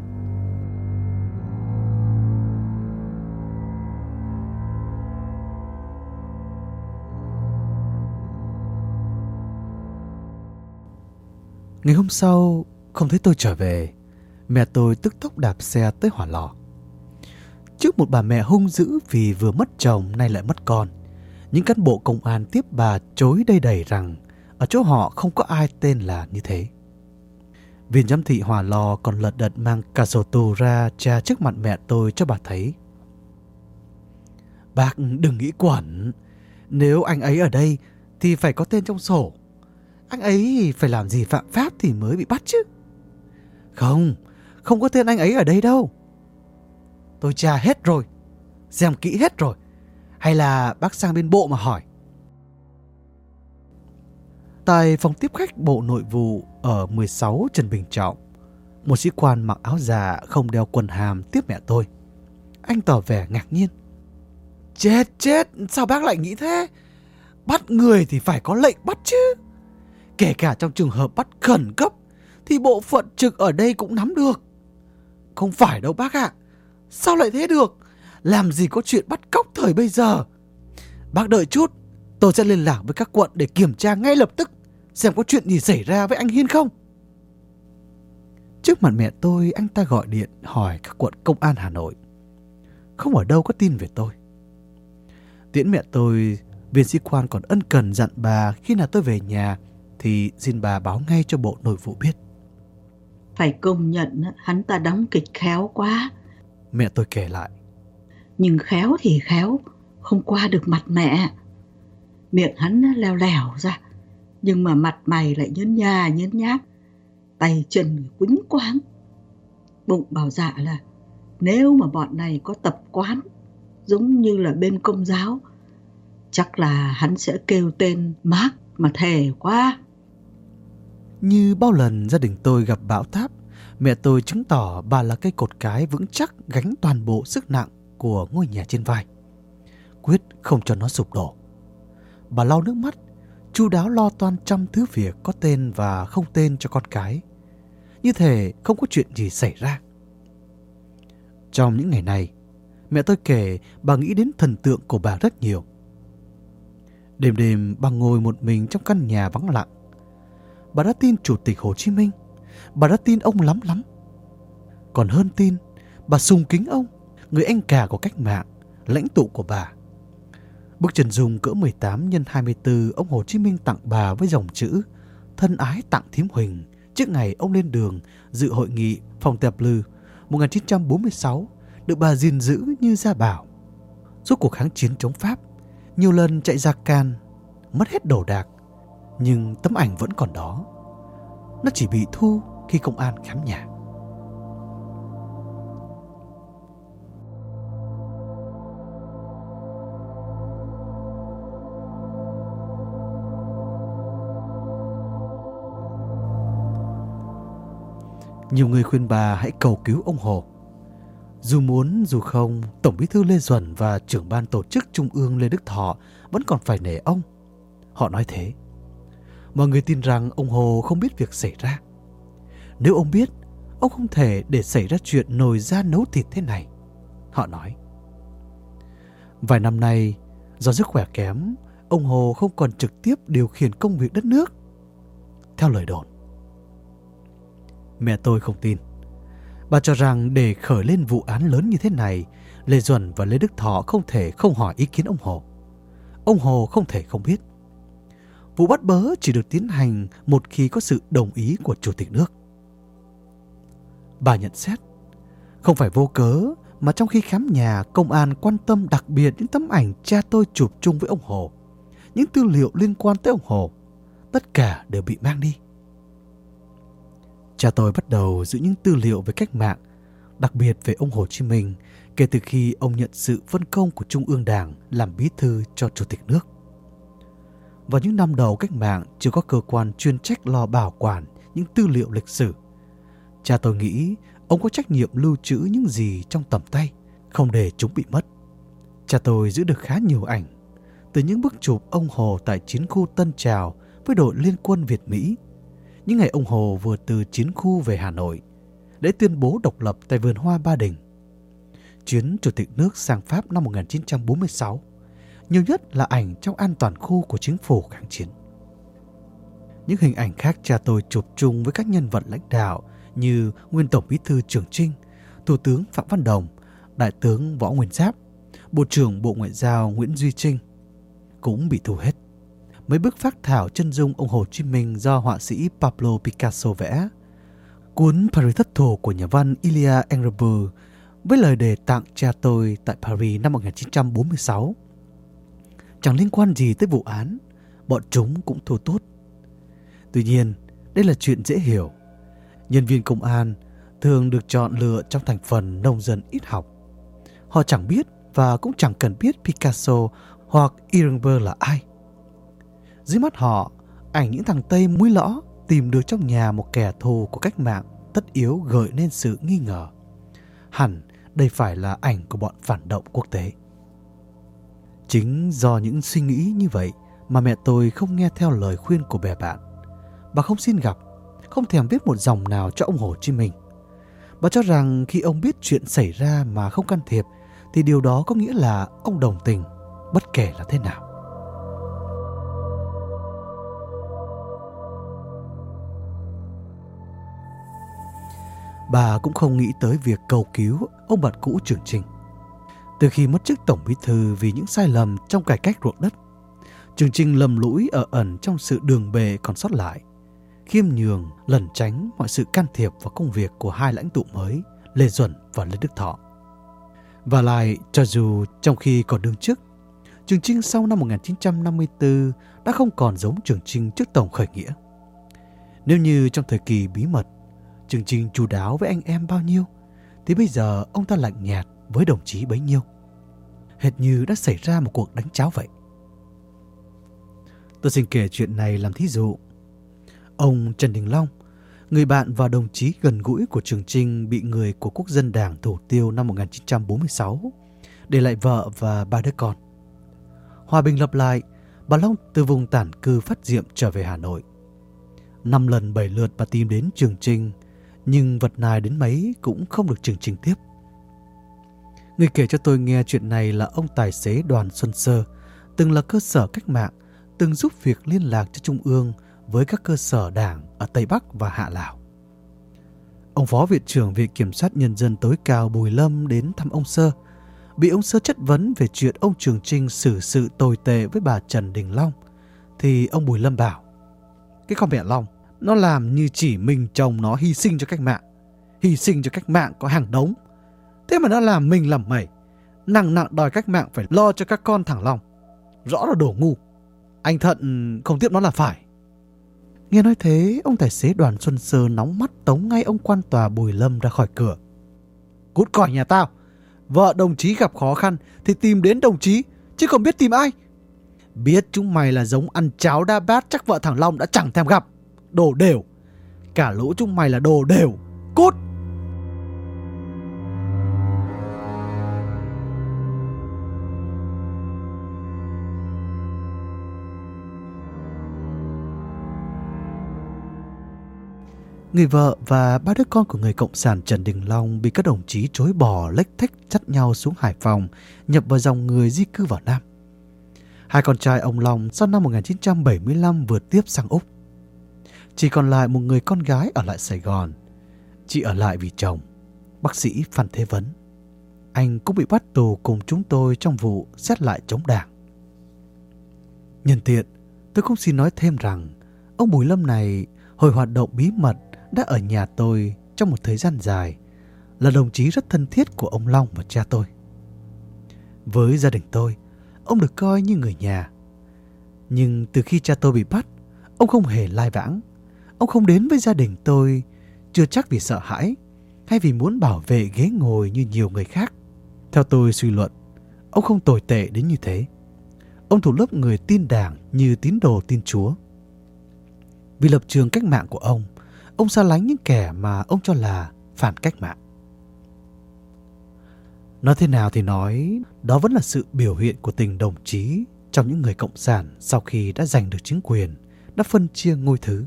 Ngày hôm sau, không thấy tôi trở về. Mẹ tôi tức tốc đạp xe tới hỏa lò. Trước một bà mẹ hung dữ vì vừa mất chồng nay lại mất con, những cán bộ công an tiếp bà chối đầy đầy rằng ở chỗ họ không có ai tên là như thế. Viên giám thị hỏa lò còn lật đật mang cả sổ tù ra tra trước mặt mẹ tôi cho bà thấy. Bác đừng nghĩ quẩn. Nếu anh ấy ở đây thì phải có tên trong sổ. Anh ấy phải làm gì phạm pháp thì mới bị bắt chứ. Không, không có tên anh ấy ở đây đâu. Tôi tra hết rồi. Xem kỹ hết rồi. Hay là bác sang bên bộ mà hỏi. Tại phòng tiếp khách Bộ Nội vụ ở 16 Trần Bình Trọng, một sĩ quan mặc áo già không đeo quần hàm tiếp mẹ tôi. Anh tỏ vẻ ngạc nhiên. Chết chết, sao bác lại nghĩ thế? Bắt người thì phải có lệnh bắt chứ. Kể cả trong trường hợp bắt khẩn cấp thì bộ phận trực ở đây cũng nắm được. Không phải đâu bác ạ. Sao lại thế được? Làm gì có chuyện bắt cóc thời bây giờ? Bác đợi chút, tôi sẽ liên lạc với các quận để kiểm tra ngay lập tức xem có chuyện gì xảy ra với anh Hiên không. Trước mặt mẹ tôi, anh ta gọi điện hỏi các quận công an Hà Nội. Không ở đâu có tin về tôi. Tiễn mẹ tôi, viên sĩ quan còn ân cần dặn bà khi nào tôi về nhà thì xin bà báo ngay cho bộ nội vụ biết. Phải công nhận hắn ta đóng kịch khéo quá. Mẹ tôi kể lại. Nhưng khéo thì khéo, không qua được mặt mẹ. Miệng hắn leo lèo ra, nhưng mà mặt mày lại nhớn nhà nhớn nhát, tay chân quýnh quáng. Bụng bảo dạ là nếu mà bọn này có tập quán giống như là bên công giáo, chắc là hắn sẽ kêu tên Mark mà thề quá. Như bao lần gia đình tôi gặp bão táp, mẹ tôi chứng tỏ bà là cây cột cái vững chắc gánh toàn bộ sức nặng của ngôi nhà trên vai. Quyết không cho nó sụp đổ. Bà lau nước mắt, chu đáo lo toan trăm thứ việc có tên và không tên cho con cái. Như thể không có chuyện gì xảy ra. Trong những ngày này, mẹ tôi kể bà nghĩ đến thần tượng của bà rất nhiều. Đêm đêm bà ngồi một mình trong căn nhà vắng lặng. Bà đã tin Chủ tịch Hồ Chí Minh. Bà đã tin ông lắm lắm. Còn hơn tin, bà sùng kính ông, người anh cả của cách mạng, lãnh tụ của bà. Bức trần dung cỡ 18 x 24 ông Hồ Chí Minh tặng bà với dòng chữ Thân ái tặng thím Huỳnh trước ngày ông lên đường dự hội nghị phòng tẹp lư 1946 được bà gìn giữ như gia bảo. Suốt cuộc kháng chiến chống Pháp, nhiều lần chạy ra can, mất hết đồ đạc, nhưng tấm ảnh vẫn còn đó. Nó chỉ bị thu khi công an khám nhà. Nhiều người khuyên bà hãy cầu cứu ông Hồ. Dù muốn dù không, Tổng bí thư Lê Duẩn và trưởng ban tổ chức Trung ương Lê Đức Thọ vẫn còn phải nể ông. Họ nói thế. Mọi người tin rằng ông Hồ không biết việc xảy ra. Nếu ông biết, ông không thể để xảy ra chuyện nồi ra nấu thịt thế này. Họ nói. Vài năm nay, do sức khỏe kém, ông Hồ không còn trực tiếp điều khiển công việc đất nước. Theo lời đồn. Mẹ tôi không tin. Bà cho rằng để khởi lên vụ án lớn như thế này, Lê Duẩn và Lê Đức Thọ không thể không hỏi ý kiến ông Hồ. Ông Hồ không thể không biết. Vụ bắt bớ chỉ được tiến hành một khi có sự đồng ý của Chủ tịch nước. Bà nhận xét, không phải vô cớ mà trong khi khám nhà, công an quan tâm đặc biệt những tấm ảnh cha tôi chụp chung với ông Hồ. Những tư liệu liên quan tới ông Hồ, tất cả đều bị mang đi. Cha tôi bắt đầu giữ những tư liệu về cách mạng, đặc biệt về ông Hồ Chí Minh kể từ khi ông nhận sự phân công của Trung ương Đảng làm bí thư cho Chủ tịch nước. Vào những năm đầu cách mạng chưa có cơ quan chuyên trách lo bảo quản những tư liệu lịch sử. Cha tôi nghĩ ông có trách nhiệm lưu trữ những gì trong tầm tay, không để chúng bị mất. Cha tôi giữ được khá nhiều ảnh, từ những bức chụp ông Hồ tại chiến khu Tân Trào với đội liên quân Việt Mỹ những ngày ông Hồ vừa từ chiến khu về Hà Nội để tuyên bố độc lập tại vườn hoa Ba Đình. Chuyến Chủ tịch nước sang Pháp năm 1946, nhiều nhất là ảnh trong an toàn khu của chính phủ kháng chiến. Những hình ảnh khác cha tôi chụp chung với các nhân vật lãnh đạo như nguyên Tổng Bí thư Trường Trinh, Thủ tướng Phạm Văn Đồng, Đại tướng Võ Nguyên Giáp, Bộ trưởng Bộ Ngoại giao Nguyễn Duy Trinh cũng bị thu hết mấy bức phác thảo chân dung ông Hồ Chí Minh do họa sĩ Pablo Picasso vẽ. Cuốn Paris thất thổ của nhà văn Ilya Engelberg với lời đề tặng cha tôi tại Paris năm 1946. Chẳng liên quan gì tới vụ án, bọn chúng cũng thua tốt. Tuy nhiên, đây là chuyện dễ hiểu. Nhân viên công an thường được chọn lựa trong thành phần nông dân ít học. Họ chẳng biết và cũng chẳng cần biết Picasso hoặc Ehrenberg là ai. Dưới mắt họ, ảnh những thằng Tây mũi lõ tìm được trong nhà một kẻ thù của cách mạng tất yếu gợi nên sự nghi ngờ. Hẳn đây phải là ảnh của bọn phản động quốc tế. Chính do những suy nghĩ như vậy mà mẹ tôi không nghe theo lời khuyên của bè bạn. Bà không xin gặp, không thèm viết một dòng nào cho ông Hồ Chí Minh. Bà cho rằng khi ông biết chuyện xảy ra mà không can thiệp thì điều đó có nghĩa là ông đồng tình, bất kể là thế nào. bà cũng không nghĩ tới việc cầu cứu ông bạn cũ Trường Trinh. Từ khi mất chức Tổng Bí Thư vì những sai lầm trong cải cách ruộng đất, Trường Trinh lầm lũi ở ẩn trong sự đường bề còn sót lại, khiêm nhường, lẩn tránh mọi sự can thiệp vào công việc của hai lãnh tụ mới, Lê Duẩn và Lê Đức Thọ. Và lại, cho dù trong khi còn đương chức, Trường Trinh sau năm 1954 đã không còn giống Trường Trinh trước Tổng khởi nghĩa. Nếu như trong thời kỳ bí mật, Trường Trinh chu đáo với anh em bao nhiêu, thì bây giờ ông ta lạnh nhạt với đồng chí bấy nhiêu. Hệt như đã xảy ra một cuộc đánh cháo vậy. Tôi xin kể chuyện này làm thí dụ. Ông Trần Đình Long, người bạn và đồng chí gần gũi của Trường Trinh bị người của quốc dân đảng thủ tiêu năm 1946, để lại vợ và ba đứa con. Hòa bình lập lại, bà Long từ vùng tản cư phát diệm trở về Hà Nội. Năm lần bảy lượt bà tìm đến Trường Trinh, nhưng vật nài đến mấy cũng không được Trường Trinh tiếp. Người kể cho tôi nghe chuyện này là ông tài xế đoàn Xuân Sơ, từng là cơ sở cách mạng, từng giúp việc liên lạc cho Trung ương với các cơ sở đảng ở Tây Bắc và Hạ Lào. Ông Phó Viện trưởng Viện Kiểm soát Nhân dân tối cao Bùi Lâm đến thăm ông Sơ, bị ông Sơ chất vấn về chuyện ông Trường Trinh xử sự tồi tệ với bà Trần Đình Long, thì ông Bùi Lâm bảo, cái con mẹ Long, nó làm như chỉ mình chồng nó hy sinh cho cách mạng. Hy sinh cho cách mạng có hàng đống. Thế mà nó làm mình làm mẩy. Nặng nặng đòi cách mạng phải lo cho các con thằng Long. Rõ là đồ ngu. Anh Thận không tiếp nó là phải. Nghe nói thế, ông tài xế đoàn Xuân Sơ nóng mắt tống ngay ông quan tòa Bùi Lâm ra khỏi cửa. Cút khỏi nhà tao. Vợ đồng chí gặp khó khăn thì tìm đến đồng chí, chứ không biết tìm ai. Biết chúng mày là giống ăn cháo đa bát chắc vợ thằng Long đã chẳng thèm gặp. Đồ đều. Cả lũ chúng mày là đồ đều. Cút! Người vợ và ba đứa con của người Cộng sản Trần Đình Long bị các đồng chí chối bỏ lách thách dắt nhau xuống Hải Phòng, nhập vào dòng người di cư vào Nam. Hai con trai ông Long sau năm 1975 vượt tiếp sang Úc. Chỉ còn lại một người con gái ở lại Sài Gòn. Chị ở lại vì chồng, bác sĩ Phan Thế Vấn. Anh cũng bị bắt tù cùng chúng tôi trong vụ xét lại chống đảng. Nhân tiện, tôi cũng xin nói thêm rằng ông Bùi Lâm này hồi hoạt động bí mật đã ở nhà tôi trong một thời gian dài, là đồng chí rất thân thiết của ông Long và cha tôi. Với gia đình tôi, ông được coi như người nhà. Nhưng từ khi cha tôi bị bắt, ông không hề lai vãng. Ông không đến với gia đình tôi, chưa chắc vì sợ hãi hay vì muốn bảo vệ ghế ngồi như nhiều người khác. Theo tôi suy luận, ông không tồi tệ đến như thế. Ông thuộc lớp người tin đảng như tín đồ tin Chúa. Vì lập trường cách mạng của ông, ông xa lánh những kẻ mà ông cho là phản cách mạng. Nói thế nào thì nói, đó vẫn là sự biểu hiện của tình đồng chí trong những người cộng sản sau khi đã giành được chính quyền, đã phân chia ngôi thứ.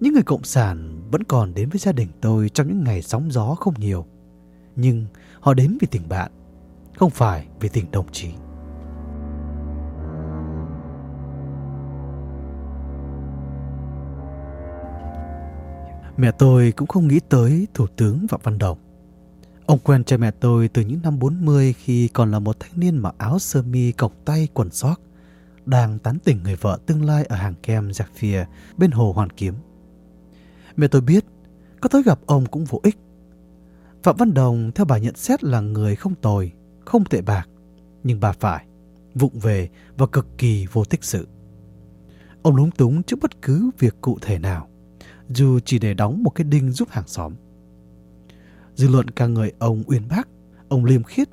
Những người cộng sản vẫn còn đến với gia đình tôi trong những ngày sóng gió không nhiều, nhưng họ đến vì tình bạn, không phải vì tình đồng chí. Mẹ tôi cũng không nghĩ tới Thủ tướng Phạm Văn Đồng. Ông quen cha mẹ tôi từ những năm 40 khi còn là một thanh niên mặc áo sơ mi cộc tay quần sót, đang tán tỉnh người vợ tương lai ở hàng kem giặc phìa bên hồ Hoàn Kiếm. Mẹ tôi biết, có tới gặp ông cũng vô ích. Phạm Văn Đồng theo bà nhận xét là người không tồi, không tệ bạc, nhưng bà phải, vụng về và cực kỳ vô tích sự. Ông lúng túng trước bất cứ việc cụ thể nào dù chỉ để đóng một cái đinh giúp hàng xóm. Dư luận ca ngợi ông uyên bác, ông liêm khiết.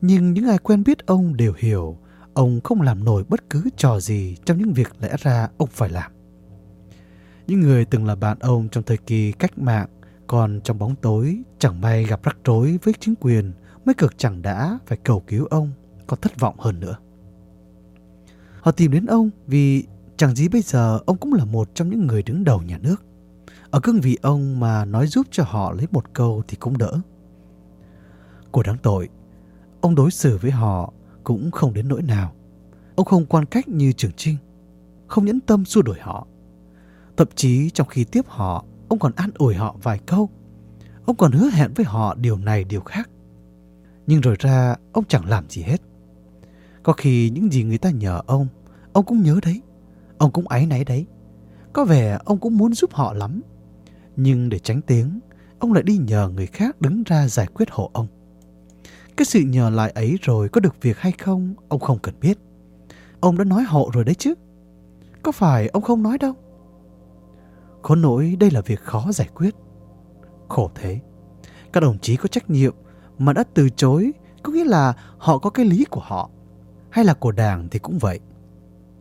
Nhưng những ai quen biết ông đều hiểu ông không làm nổi bất cứ trò gì trong những việc lẽ ra ông phải làm. Những người từng là bạn ông trong thời kỳ cách mạng còn trong bóng tối chẳng may gặp rắc rối với chính quyền mới cực chẳng đã phải cầu cứu ông còn thất vọng hơn nữa. Họ tìm đến ông vì chẳng gì bây giờ ông cũng là một trong những người đứng đầu nhà nước. Ở cương vị ông mà nói giúp cho họ lấy một câu thì cũng đỡ. Của đáng tội, ông đối xử với họ cũng không đến nỗi nào. Ông không quan cách như Trường Trinh, không nhẫn tâm xua đuổi họ. Thậm chí trong khi tiếp họ, ông còn an ủi họ vài câu, Ông còn hứa hẹn với họ điều này điều khác. Nhưng rồi ra ông chẳng làm gì hết. Có khi những gì người ta nhờ ông, ông cũng nhớ đấy. Ông cũng áy náy đấy. Có vẻ ông cũng muốn giúp họ lắm. Nhưng để tránh tiếng, ông lại đi nhờ người khác đứng ra giải quyết hộ ông. Cái sự nhờ lại ấy rồi có được việc hay không, ông không cần biết. Ông đã nói hộ rồi đấy chứ. Có phải ông không nói đâu? Có nỗi đây là việc khó giải quyết. Khổ thế. Các đồng chí có trách nhiệm mà đã từ chối có nghĩa là họ có cái lý của họ. Hay là của đảng thì cũng vậy.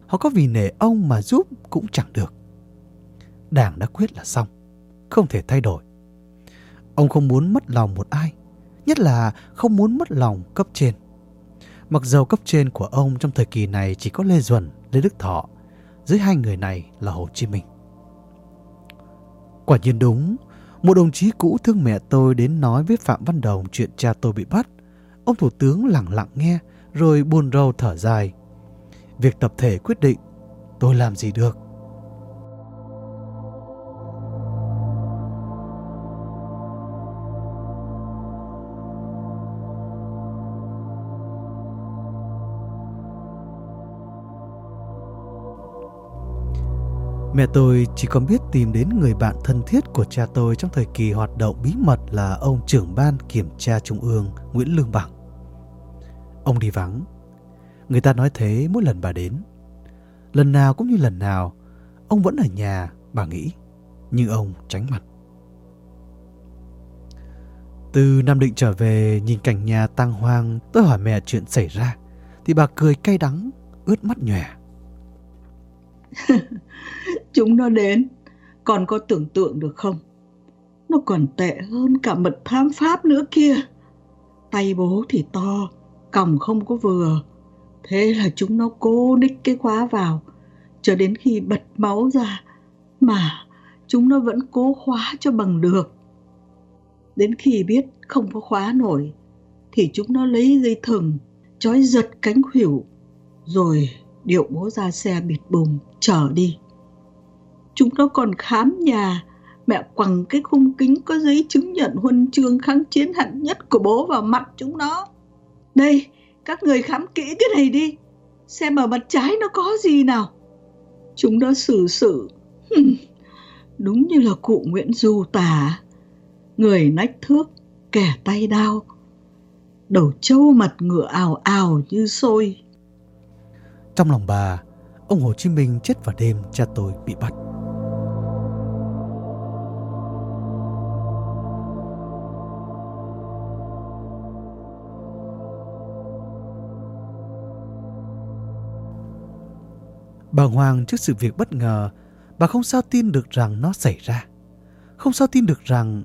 Họ có vì nể ông mà giúp cũng chẳng được. Đảng đã quyết là xong. Không thể thay đổi. Ông không muốn mất lòng một ai. Nhất là không muốn mất lòng cấp trên. Mặc dầu cấp trên của ông trong thời kỳ này chỉ có Lê Duẩn, Lê Đức Thọ, dưới hai người này là Hồ Chí Minh. Quả nhiên đúng, một đồng chí cũ thương mẹ tôi đến nói với Phạm Văn Đồng chuyện cha tôi bị bắt. Ông Thủ tướng lặng lặng nghe, rồi buồn rầu thở dài. Việc tập thể quyết định, tôi làm gì được. Mẹ tôi chỉ còn biết tìm đến người bạn thân thiết của cha tôi trong thời kỳ hoạt động bí mật là ông trưởng ban kiểm tra trung ương Nguyễn Lương Bằng. Ông đi vắng. Người ta nói thế mỗi lần bà đến. Lần nào cũng như lần nào, ông vẫn ở nhà, bà nghĩ. Nhưng ông tránh mặt. Từ Nam Định trở về nhìn cảnh nhà tang hoang, tôi hỏi mẹ chuyện xảy ra. Thì bà cười cay đắng, ướt mắt nhòe. Chúng nó đến, còn có tưởng tượng được không? Nó còn tệ hơn cả mật thám pháp nữa kia. Tay bố thì to, còng không có vừa. Thế là chúng nó cố ních cái khóa vào, cho đến khi bật máu ra, mà chúng nó vẫn cố khóa cho bằng được. Đến khi biết không có khóa nổi, thì chúng nó lấy dây thừng, trói giật cánh khuỷu, rồi điệu bố ra xe bịt bùng, chở đi. Chúng nó còn khám nhà, mẹ quẳng cái khung kính có giấy chứng nhận huân chương kháng chiến hạng nhất của bố vào mặt chúng nó. Đây, các người khám kỹ cái này đi, xem ở mặt trái nó có gì nào. Chúng nó xử sự, đúng như là cụ Nguyễn Du tả, người nách thước, kẻ tay đao, đầu trâu mặt ngựa ào ào như sôi. Trong lòng bà, ông Hồ Chí Minh chết vào đêm cha tôi bị bắt. Bà Hoàng trước sự việc bất ngờ, bà không sao tin được rằng nó xảy ra. Không sao tin được rằng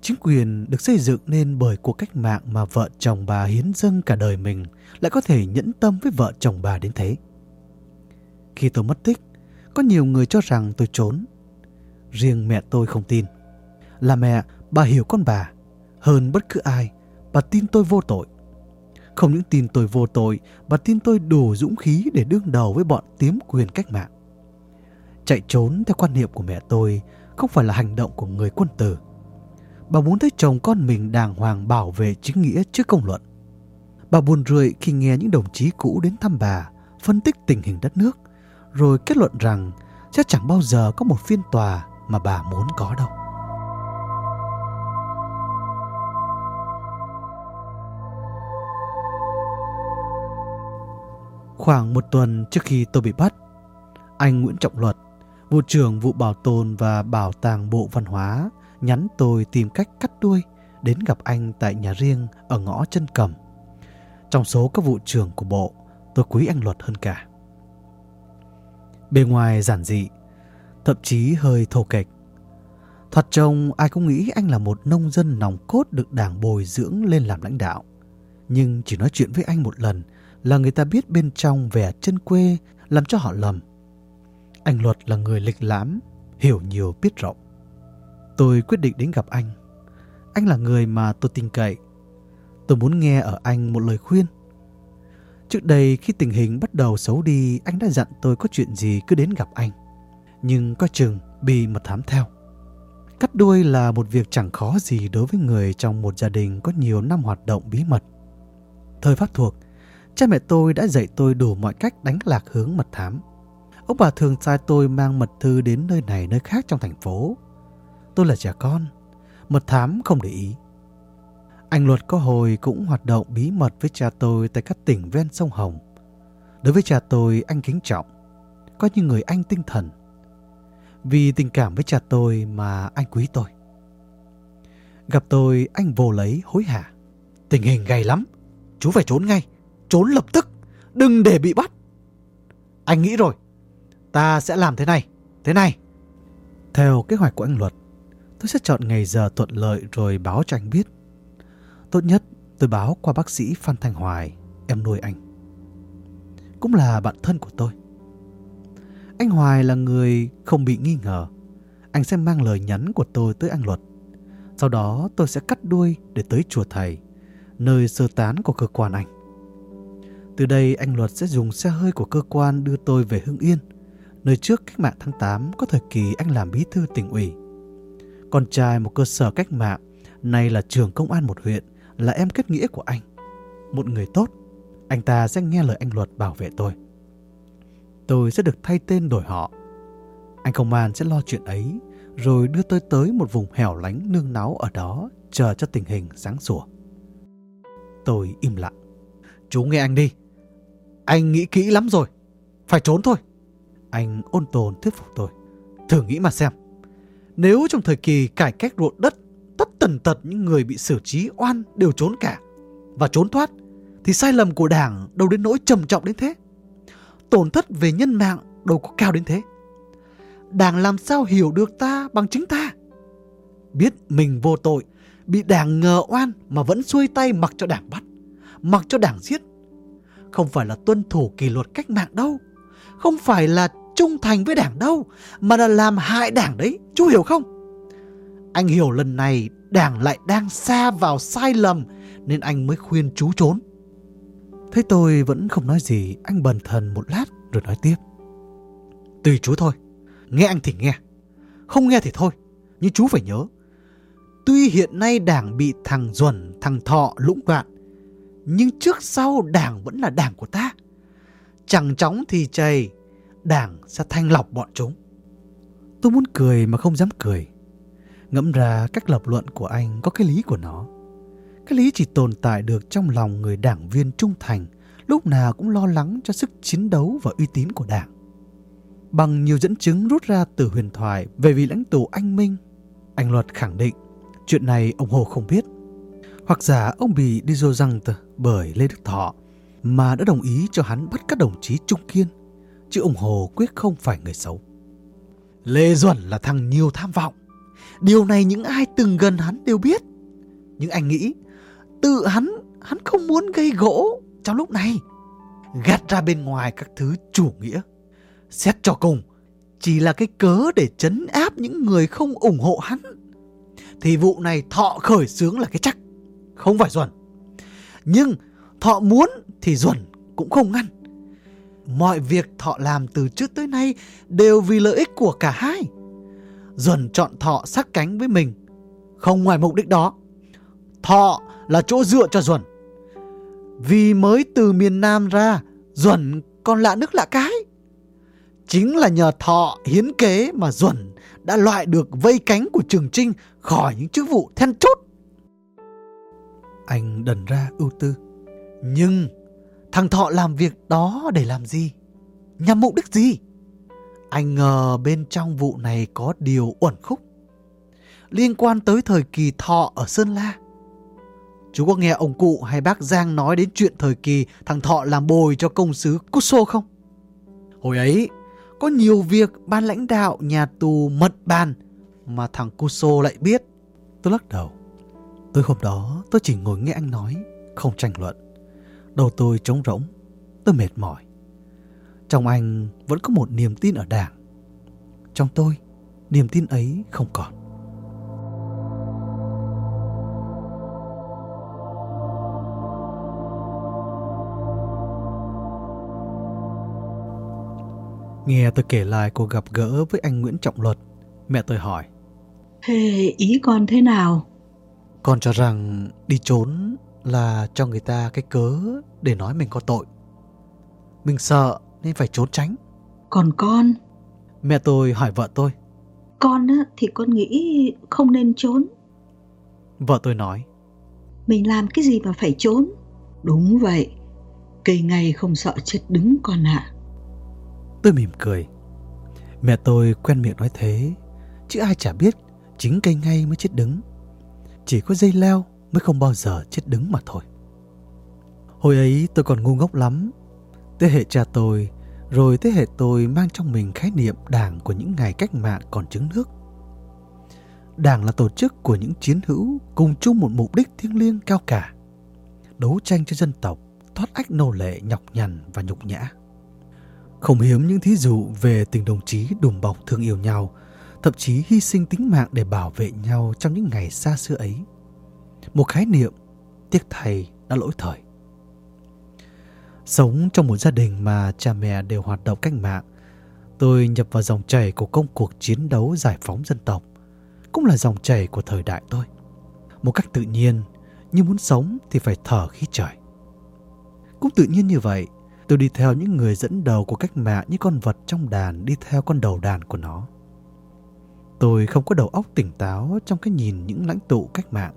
chính quyền được xây dựng nên bởi cuộc cách mạng mà vợ chồng bà hiến dâng cả đời mình lại có thể nhẫn tâm với vợ chồng bà đến thế. Khi tôi mất tích, có nhiều người cho rằng tôi trốn. Riêng mẹ tôi không tin. Là mẹ, bà hiểu con bà. Hơn bất cứ ai, bà tin tôi vô tội. Không những tin tôi vô tội, mà tin tôi đủ dũng khí để đương đầu với bọn tiếm quyền cách mạng. Chạy trốn theo quan niệm của mẹ tôi không phải là hành động của người quân tử. Bà muốn thấy chồng con mình đàng hoàng bảo vệ chính nghĩa trước công luận. Bà buồn rười khi nghe những đồng chí cũ đến thăm bà, phân tích tình hình đất nước, rồi kết luận rằng sẽ chẳng bao giờ có một phiên tòa mà bà muốn có đâu. Khoảng một tuần trước khi tôi bị bắt, anh Nguyễn Trọng Luật, vụ trưởng vụ bảo tồn và bảo tàng Bộ Văn hóa, nhắn tôi tìm cách cắt đuôi đến gặp anh tại nhà riêng ở ngõ chân cầm. Trong số các vụ trưởng của bộ, tôi quý anh Luật hơn cả. Bề ngoài giản dị, thậm chí hơi thô kệch. Thoạt trông ai cũng nghĩ anh là một nông dân nòng cốt được đảng bồi dưỡng lên làm lãnh đạo. Nhưng chỉ nói chuyện với anh một lần là người ta biết bên trong vẻ chân quê làm cho họ lầm. Anh Luật là người lịch lãm, hiểu nhiều biết rộng. Tôi quyết định đến gặp anh. Anh là người mà tôi tin cậy. Tôi muốn nghe ở anh một lời khuyên. Trước đây khi tình hình bắt đầu xấu đi, anh đã dặn tôi có chuyện gì cứ đến gặp anh. Nhưng có chừng bị mật thám theo. Cắt đuôi là một việc chẳng khó gì đối với người trong một gia đình có nhiều năm hoạt động bí mật. Thời phát thuộc, cha mẹ tôi đã dạy tôi đủ mọi cách đánh lạc hướng mật thám. Ông bà thường sai tôi mang mật thư đến nơi này nơi khác trong thành phố. Tôi là trẻ con, mật thám không để ý. Anh Luật có hồi cũng hoạt động bí mật với cha tôi tại các tỉnh ven sông Hồng. Đối với cha tôi, anh kính trọng, coi như người anh tinh thần. Vì tình cảm với cha tôi mà anh quý tôi. Gặp tôi, anh vô lấy hối hả. Tình hình gay lắm, chú phải trốn ngay, trốn lập tức, đừng để bị bắt. Anh nghĩ rồi, ta sẽ làm thế này, thế này. Theo kế hoạch của anh Luật, tôi sẽ chọn ngày giờ thuận lợi rồi báo cho anh biết. Tốt nhất tôi báo qua bác sĩ Phan Thành Hoài, em nuôi anh. Cũng là bạn thân của tôi. Anh Hoài là người không bị nghi ngờ. Anh sẽ mang lời nhắn của tôi tới anh Luật. Sau đó tôi sẽ cắt đuôi để tới chùa thầy, nơi sơ tán của cơ quan anh. Từ đây anh Luật sẽ dùng xe hơi của cơ quan đưa tôi về Hưng Yên, nơi trước cách mạng tháng 8 có thời kỳ anh làm bí thư tỉnh ủy. Con trai một cơ sở cách mạng, nay là trường công an một huyện, là em kết nghĩa của anh. Một người tốt, anh ta sẽ nghe lời anh Luật bảo vệ tôi. Tôi sẽ được thay tên đổi họ. Anh công an sẽ lo chuyện ấy, rồi đưa tôi tới một vùng hẻo lánh nương náu ở đó, chờ cho tình hình sáng sủa. Tôi im lặng. Chú nghe anh đi. Anh nghĩ kỹ lắm rồi. Phải trốn thôi. Anh ôn tồn thuyết phục tôi. Thử nghĩ mà xem. Nếu trong thời kỳ cải cách ruộng đất, tất tần tật những người bị xử trí oan đều trốn cả và trốn thoát, thì sai lầm của đảng đâu đến nỗi trầm trọng đến thế tổn thất về nhân mạng đâu có cao đến thế đảng làm sao hiểu được ta bằng chính ta biết mình vô tội, bị đảng ngờ oan mà vẫn xuôi tay mặc cho đảng bắt, mặc cho đảng giết không phải là tuân thủ kỷ luật cách mạng đâu không phải là trung thành với đảng đâu mà là làm hại đảng đấy chú hiểu không anh hiểu lần này đảng lại đang xa vào sai lầm nên anh mới khuyên chú trốn. Thấy tôi vẫn không nói gì, anh bần thần một lát rồi nói tiếp. Tùy chú thôi, nghe anh thì nghe, không nghe thì thôi, nhưng chú phải nhớ. Tuy hiện nay đảng bị thằng Duẩn, thằng Thọ lũng đoạn, nhưng trước sau đảng vẫn là đảng của ta. Chẳng chóng thì chày, đảng sẽ thanh lọc bọn chúng. Tôi muốn cười mà không dám cười. Ngẫm ra cách lập luận của anh có cái lý của nó. Cái lý chỉ tồn tại được trong lòng người đảng viên trung thành, lúc nào cũng lo lắng cho sức chiến đấu và uy tín của đảng. Bằng nhiều dẫn chứng rút ra từ huyền thoại về vị lãnh tụ anh Minh, anh Luật khẳng định chuyện này ông Hồ không biết. Hoặc giả ông bị đi dô răng bởi Lê Đức Thọ mà đã đồng ý cho hắn bắt các đồng chí Trung Kiên, chứ ông Hồ quyết không phải người xấu. Lê Duẩn là thằng nhiều tham vọng, Điều này những ai từng gần hắn đều biết. Nhưng anh nghĩ, tự hắn, hắn không muốn gây gỗ trong lúc này. Gạt ra bên ngoài các thứ chủ nghĩa. Xét cho cùng, chỉ là cái cớ để chấn áp những người không ủng hộ hắn. Thì vụ này thọ khởi sướng là cái chắc, không phải Duẩn. Nhưng thọ muốn thì Duẩn cũng không ngăn. Mọi việc thọ làm từ trước tới nay đều vì lợi ích của cả hai. Duẩn chọn Thọ sát cánh với mình. Không ngoài mục đích đó. Thọ là chỗ dựa cho Duẩn. Vì mới từ miền Nam ra, Duẩn còn lạ nước lạ cái. Chính là nhờ Thọ hiến kế mà Duẩn đã loại được vây cánh của Trường Trinh khỏi những chức vụ then chốt. Anh đần ra ưu tư. Nhưng thằng Thọ làm việc đó để làm gì? Nhằm mục đích gì? Anh ngờ bên trong vụ này có điều uẩn khúc. Liên quan tới thời kỳ thọ ở Sơn La. Chú có nghe ông cụ hay bác Giang nói đến chuyện thời kỳ thằng Thọ làm bồi cho công sứ Cusso không? Hồi ấy, có nhiều việc ban lãnh đạo nhà tù mật bàn mà thằng Cusso lại biết. Tôi lắc đầu. Tối hôm đó tôi chỉ ngồi nghe anh nói, không tranh luận. Đầu tôi trống rỗng, tôi mệt mỏi. Trong anh vẫn có một niềm tin ở đảng. Trong tôi, niềm tin ấy không còn. Nghe tôi kể lại cuộc gặp gỡ với anh Nguyễn Trọng Luật, mẹ tôi hỏi. Thế ý con thế nào? Con cho rằng đi trốn là cho người ta cái cớ để nói mình có tội. Mình sợ nên phải trốn tránh. Còn con? Mẹ tôi hỏi vợ tôi. Con thì con nghĩ không nên trốn. Vợ tôi nói. Mình làm cái gì mà phải trốn? Đúng vậy. Cây ngay không sợ chết đứng con ạ. À. Tôi mỉm cười. Mẹ tôi quen miệng nói thế, chứ ai chả biết chính cây ngay mới chết đứng. Chỉ có dây leo mới không bao giờ chết đứng mà thôi. Hồi ấy tôi còn ngu ngốc lắm. Thế hệ cha tôi, rồi thế hệ tôi mang trong mình khái niệm đảng của những ngày cách mạng còn trứng nước. Đảng là tổ chức của những chiến hữu cùng chung một mục đích thiêng liêng cao cả. Đấu tranh cho dân tộc, thoát ách nô lệ nhọc nhằn và nhục nhã. Không hiếm những thí dụ về tình đồng chí đùm bọc thương yêu nhau, thậm chí hy sinh tính mạng để bảo vệ nhau trong những ngày xa xưa ấy. Một khái niệm, tiếc thầy đã lỗi thời. Sống trong một gia đình mà cha mẹ đều hoạt động cách mạng, tôi nhập vào dòng chảy của công cuộc chiến đấu giải phóng dân tộc, cũng là dòng chảy của thời đại tôi. Một cách tự nhiên, như muốn sống thì phải thở khí trời. Cũng tự nhiên như vậy, tôi đi theo những người dẫn đầu của cách mạng như con vật trong đàn đi theo con đầu đàn của nó. Tôi không có đầu óc tỉnh táo trong cái nhìn những lãnh tụ cách mạng.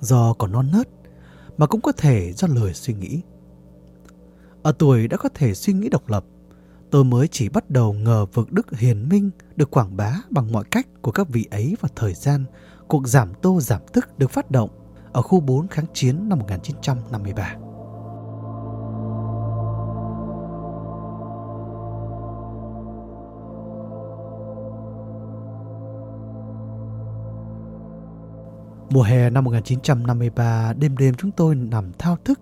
Do còn non nớt, mà cũng có thể do lười suy nghĩ. Ở tuổi đã có thể suy nghĩ độc lập, tôi mới chỉ bắt đầu ngờ vực đức hiền minh được quảng bá bằng mọi cách của các vị ấy vào thời gian cuộc giảm tô giảm tức được phát động ở khu 4 kháng chiến năm 1953. Mùa hè năm 1953, đêm đêm chúng tôi nằm thao thức,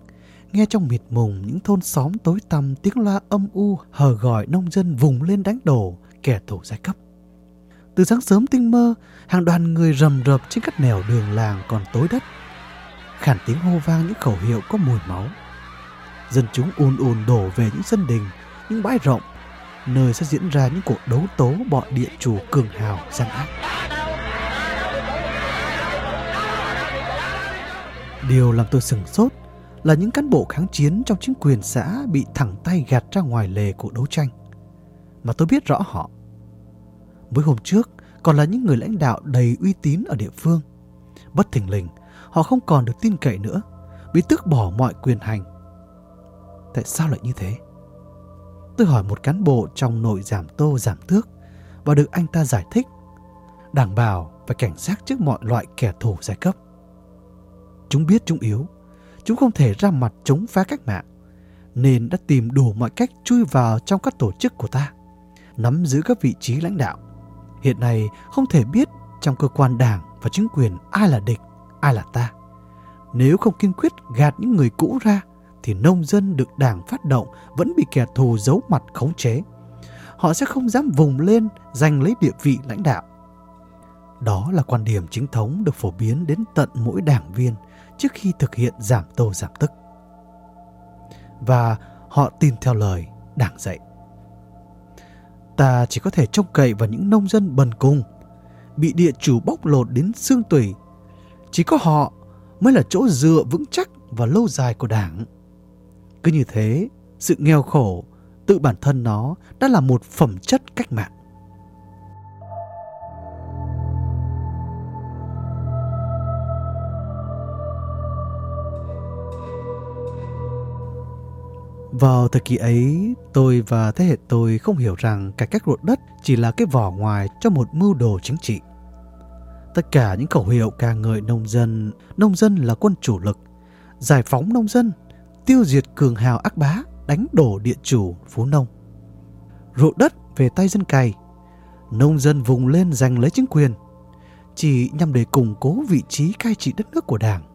nghe trong mịt mùng những thôn xóm tối tăm tiếng loa âm u hờ gọi nông dân vùng lên đánh đổ kẻ thù giai cấp. Từ sáng sớm tinh mơ, hàng đoàn người rầm rập trên các nẻo đường làng còn tối đất. Khản tiếng hô vang những khẩu hiệu có mùi máu. Dân chúng ùn ùn đổ về những sân đình, những bãi rộng, nơi sẽ diễn ra những cuộc đấu tố bọn địa chủ cường hào gian ác. Điều làm tôi sừng sốt là những cán bộ kháng chiến trong chính quyền xã bị thẳng tay gạt ra ngoài lề cuộc đấu tranh. Mà tôi biết rõ họ. Mới hôm trước còn là những người lãnh đạo đầy uy tín ở địa phương. Bất thình lình, họ không còn được tin cậy nữa, bị tước bỏ mọi quyền hành. Tại sao lại như thế? Tôi hỏi một cán bộ trong nội giảm tô giảm tước và được anh ta giải thích. Đảng bảo phải cảnh giác trước mọi loại kẻ thù giai cấp. Chúng biết chúng yếu, chúng không thể ra mặt chống phá cách mạng, nên đã tìm đủ mọi cách chui vào trong các tổ chức của ta, nắm giữ các vị trí lãnh đạo. Hiện nay không thể biết trong cơ quan đảng và chính quyền ai là địch, ai là ta. Nếu không kiên quyết gạt những người cũ ra, thì nông dân được đảng phát động vẫn bị kẻ thù giấu mặt khống chế. Họ sẽ không dám vùng lên giành lấy địa vị lãnh đạo. Đó là quan điểm chính thống được phổ biến đến tận mỗi đảng viên trước khi thực hiện giảm tô giảm tức. Và họ tin theo lời đảng dạy. Ta chỉ có thể trông cậy vào những nông dân bần cùng, bị địa chủ bóc lột đến xương tủy. Chỉ có họ mới là chỗ dựa vững chắc và lâu dài của đảng. Cứ như thế, sự nghèo khổ tự bản thân nó đã là một phẩm chất cách mạng. Vào thời kỳ ấy, tôi và thế hệ tôi không hiểu rằng cải cách ruộng đất chỉ là cái vỏ ngoài cho một mưu đồ chính trị. Tất cả những khẩu hiệu ca ngợi nông dân, nông dân là quân chủ lực, giải phóng nông dân, tiêu diệt cường hào ác bá, đánh đổ địa chủ phú nông. Ruộng đất về tay dân cày, nông dân vùng lên giành lấy chính quyền, chỉ nhằm để củng cố vị trí cai trị đất nước của Đảng.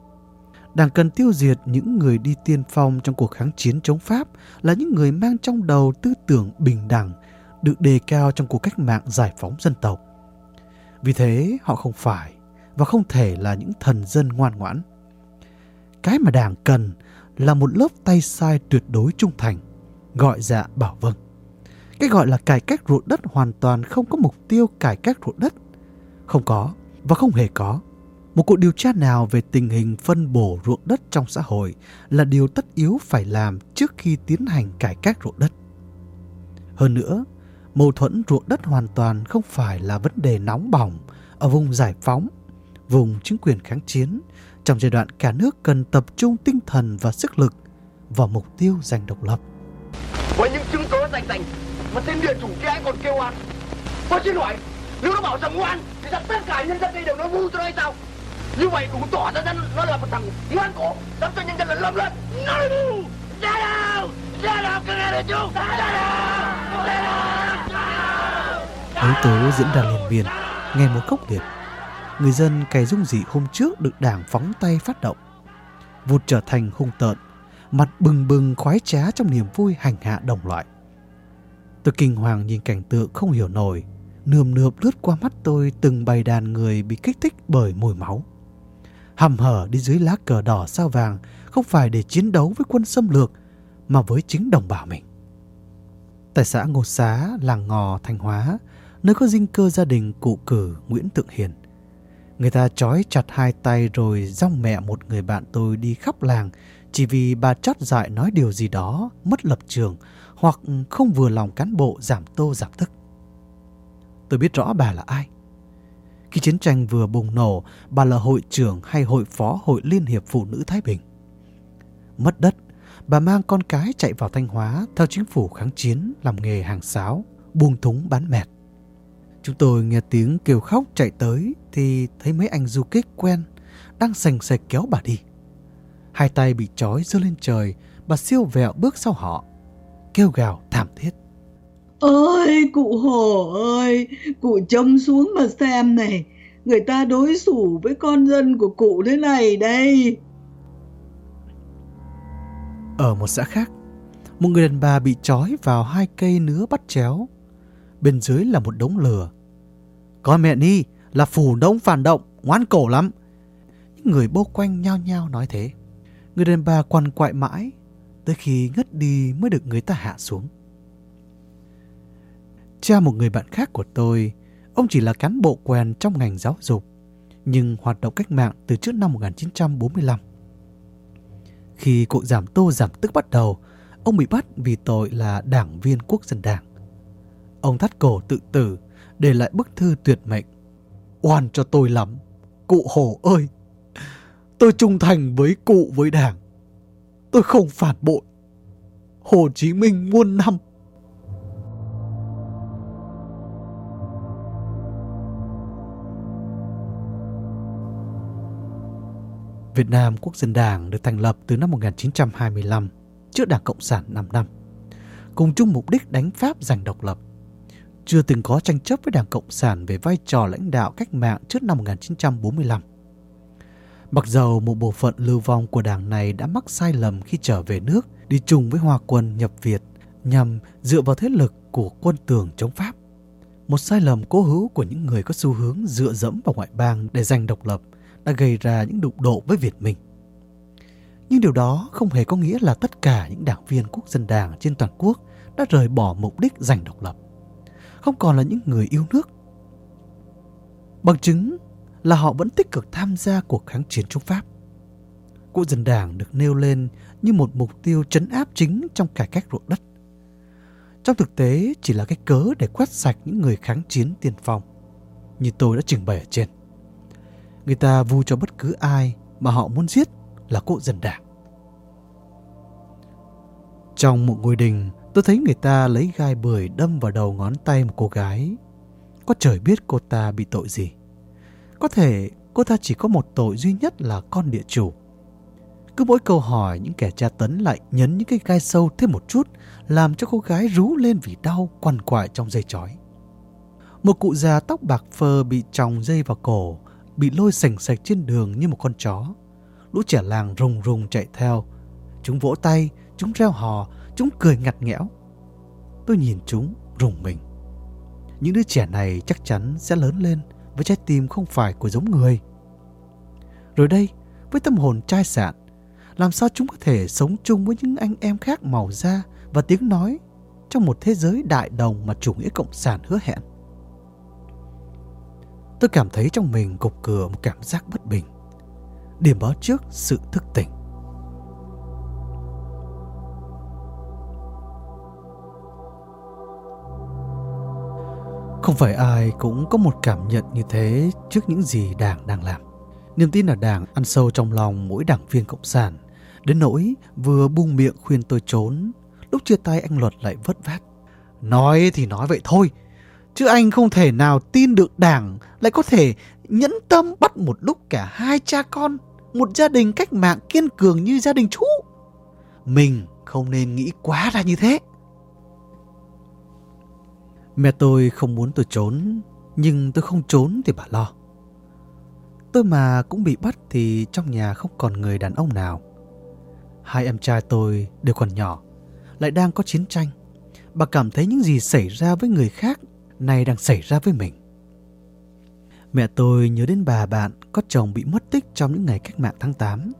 Đảng cần tiêu diệt những người đi tiên phong trong cuộc kháng chiến chống Pháp là những người mang trong đầu tư tưởng bình đẳng được đề cao trong cuộc cách mạng giải phóng dân tộc. Vì thế họ không phải và không thể là những thần dân ngoan ngoãn. Cái mà đảng cần là một lớp tay sai tuyệt đối trung thành, gọi dạ bảo vâng. Cái gọi là cải cách ruộng đất hoàn toàn không có mục tiêu cải cách ruộng đất, Không có, và không hề có. Một cuộc điều tra nào về tình hình phân bổ ruộng đất trong xã hội là điều tất yếu phải làm trước khi tiến hành cải cách ruộng đất. Hơn nữa, mâu thuẫn ruộng đất hoàn toàn không phải là vấn đề nóng bỏng ở vùng giải phóng, vùng chính quyền kháng chiến trong giai đoạn cả nước cần tập trung tinh thần và sức lực vào mục tiêu giành độc lập. Với những chứng cứ rành rành mà tên địa chủ kia còn kêu oan. Tôi xin hỏi, nếu nó bảo rằng ngoan thì tất cả nhân dân đây đều nói ngu cho hay sao? Như vậy cũng tỏ ra nó là một thằng ngoan cổ, dám cho nhân dân là lâm lên. Nói mù Ra đâu! Ra đâu cứ nghe được chú! Ra đâu! Ra đâu! ấy tố diễn ra liền miên, nghe một khốc liệt. Người dân cày dung dị hôm trước được đảng phóng tay phát động. Vụt trở thành hung tợn, mặt bừng bừng khoái trá trong niềm vui hành hạ đồng loại. Tôi kinh hoàng nhìn cảnh tượng không hiểu nổi, nườm nượp lướt qua mắt tôi từng bầy đàn người bị kích thích bởi mùi máu. Hầm hở đi dưới lá cờ đỏ sao vàng không phải để chiến đấu với quân xâm lược mà với chính đồng bào mình. Tại xã Ngô Xá, làng Ngò, Thanh Hóa, nơi có dinh cơ gia đình cụ cử Nguyễn Tượng Hiền. Người ta trói chặt hai tay rồi rong mẹ một người bạn tôi đi khắp làng chỉ vì bà chót dại nói điều gì đó mất lập trường hoặc không vừa lòng cán bộ giảm tô giảm thức. Tôi biết rõ bà là ai. Khi chiến tranh vừa bùng nổ, bà là hội trưởng hay hội phó Hội Liên hiệp Phụ nữ Thái Bình. Mất đất, bà mang con cái chạy vào Thanh Hóa theo chính phủ kháng chiến làm nghề hàng sáo, buông thúng bán mẹt. Chúng tôi nghe tiếng kêu khóc chạy tới thì thấy mấy anh du kích quen đang sành sạch kéo bà đi. Hai tay bị trói giơ lên trời, bà siêu vẹo bước sau họ, kêu gào thảm thiết. Ơi cụ Hồ ơi, cụ trông xuống mà xem này, người ta đối xử với con dân của cụ thế này đây. Ở một xã khác, một người đàn bà bị trói vào hai cây nứa bắt chéo. Bên dưới là một đống lửa. Con mẹ Ni là phủ đống phản động, ngoan cổ lắm. Những người bô quanh nhao nhao nói thế. Người đàn bà quằn quại mãi, tới khi ngất đi mới được người ta hạ xuống. Cha một người bạn khác của tôi, ông chỉ là cán bộ quen trong ngành giáo dục, nhưng hoạt động cách mạng từ trước năm 1945. Khi cuộc giảm tô giảm tức bắt đầu, ông bị bắt vì tội là đảng viên quốc dân đảng. Ông thắt cổ tự tử, để lại bức thư tuyệt mệnh. Oan cho tôi lắm, cụ Hồ ơi! Tôi trung thành với cụ với đảng. Tôi không phản bội. Hồ Chí Minh muôn năm. Việt Nam Quốc dân Đảng được thành lập từ năm 1925, trước Đảng Cộng sản 5 năm, cùng chung mục đích đánh Pháp giành độc lập. Chưa từng có tranh chấp với Đảng Cộng sản về vai trò lãnh đạo cách mạng trước năm 1945. Mặc dầu một bộ phận lưu vong của đảng này đã mắc sai lầm khi trở về nước đi chung với hòa quân nhập Việt nhằm dựa vào thế lực của quân tường chống Pháp. Một sai lầm cố hữu của những người có xu hướng dựa dẫm vào ngoại bang để giành độc lập đã gây ra những đụng độ với Việt Minh. Nhưng điều đó không hề có nghĩa là tất cả những đảng viên quốc dân đảng trên toàn quốc đã rời bỏ mục đích giành độc lập. Không còn là những người yêu nước. Bằng chứng là họ vẫn tích cực tham gia cuộc kháng chiến chống Pháp. Quốc dân đảng được nêu lên như một mục tiêu trấn áp chính trong cải cách ruộng đất. Trong thực tế chỉ là cái cớ để quét sạch những người kháng chiến tiên phong, như tôi đã trình bày ở trên. Người ta vu cho bất cứ ai mà họ muốn giết là cộ dân đảng. Trong một ngôi đình, tôi thấy người ta lấy gai bưởi đâm vào đầu ngón tay một cô gái. Có trời biết cô ta bị tội gì. Có thể cô ta chỉ có một tội duy nhất là con địa chủ. Cứ mỗi câu hỏi những kẻ tra tấn lại nhấn những cái gai sâu thêm một chút làm cho cô gái rú lên vì đau quằn quại trong dây chói. Một cụ già tóc bạc phơ bị tròng dây vào cổ, bị lôi sành sạch trên đường như một con chó. Lũ trẻ làng rùng rùng chạy theo. Chúng vỗ tay, chúng reo hò, chúng cười ngặt nghẽo. Tôi nhìn chúng rùng mình. Những đứa trẻ này chắc chắn sẽ lớn lên với trái tim không phải của giống người. Rồi đây, với tâm hồn chai sạn, làm sao chúng có thể sống chung với những anh em khác màu da và tiếng nói trong một thế giới đại đồng mà chủ nghĩa cộng sản hứa hẹn? Tôi cảm thấy trong mình gục cửa một cảm giác bất bình. Điểm báo trước sự thức tỉnh. Không phải ai cũng có một cảm nhận như thế trước những gì Đảng đang làm. Niềm tin ở Đảng ăn sâu trong lòng mỗi đảng viên Cộng sản, đến nỗi vừa buông miệng khuyên tôi trốn, lúc chia tay anh Luật lại vất vát. Nói thì nói vậy thôi, chứ anh không thể nào tin được Đảng lại có thể nhẫn tâm bắt một lúc cả hai cha con, một gia đình cách mạng kiên cường như gia đình chú. Mình không nên nghĩ quá ra như thế. Mẹ tôi không muốn tôi trốn, nhưng tôi không trốn thì bà lo. Tôi mà cũng bị bắt thì trong nhà không còn người đàn ông nào. Hai em trai tôi đều còn nhỏ, lại đang có chiến tranh. Bà cảm thấy những gì xảy ra với người khác nay đang xảy ra với mình. Mẹ tôi nhớ đến bà bạn có chồng bị mất tích trong những ngày cách mạng tháng 8.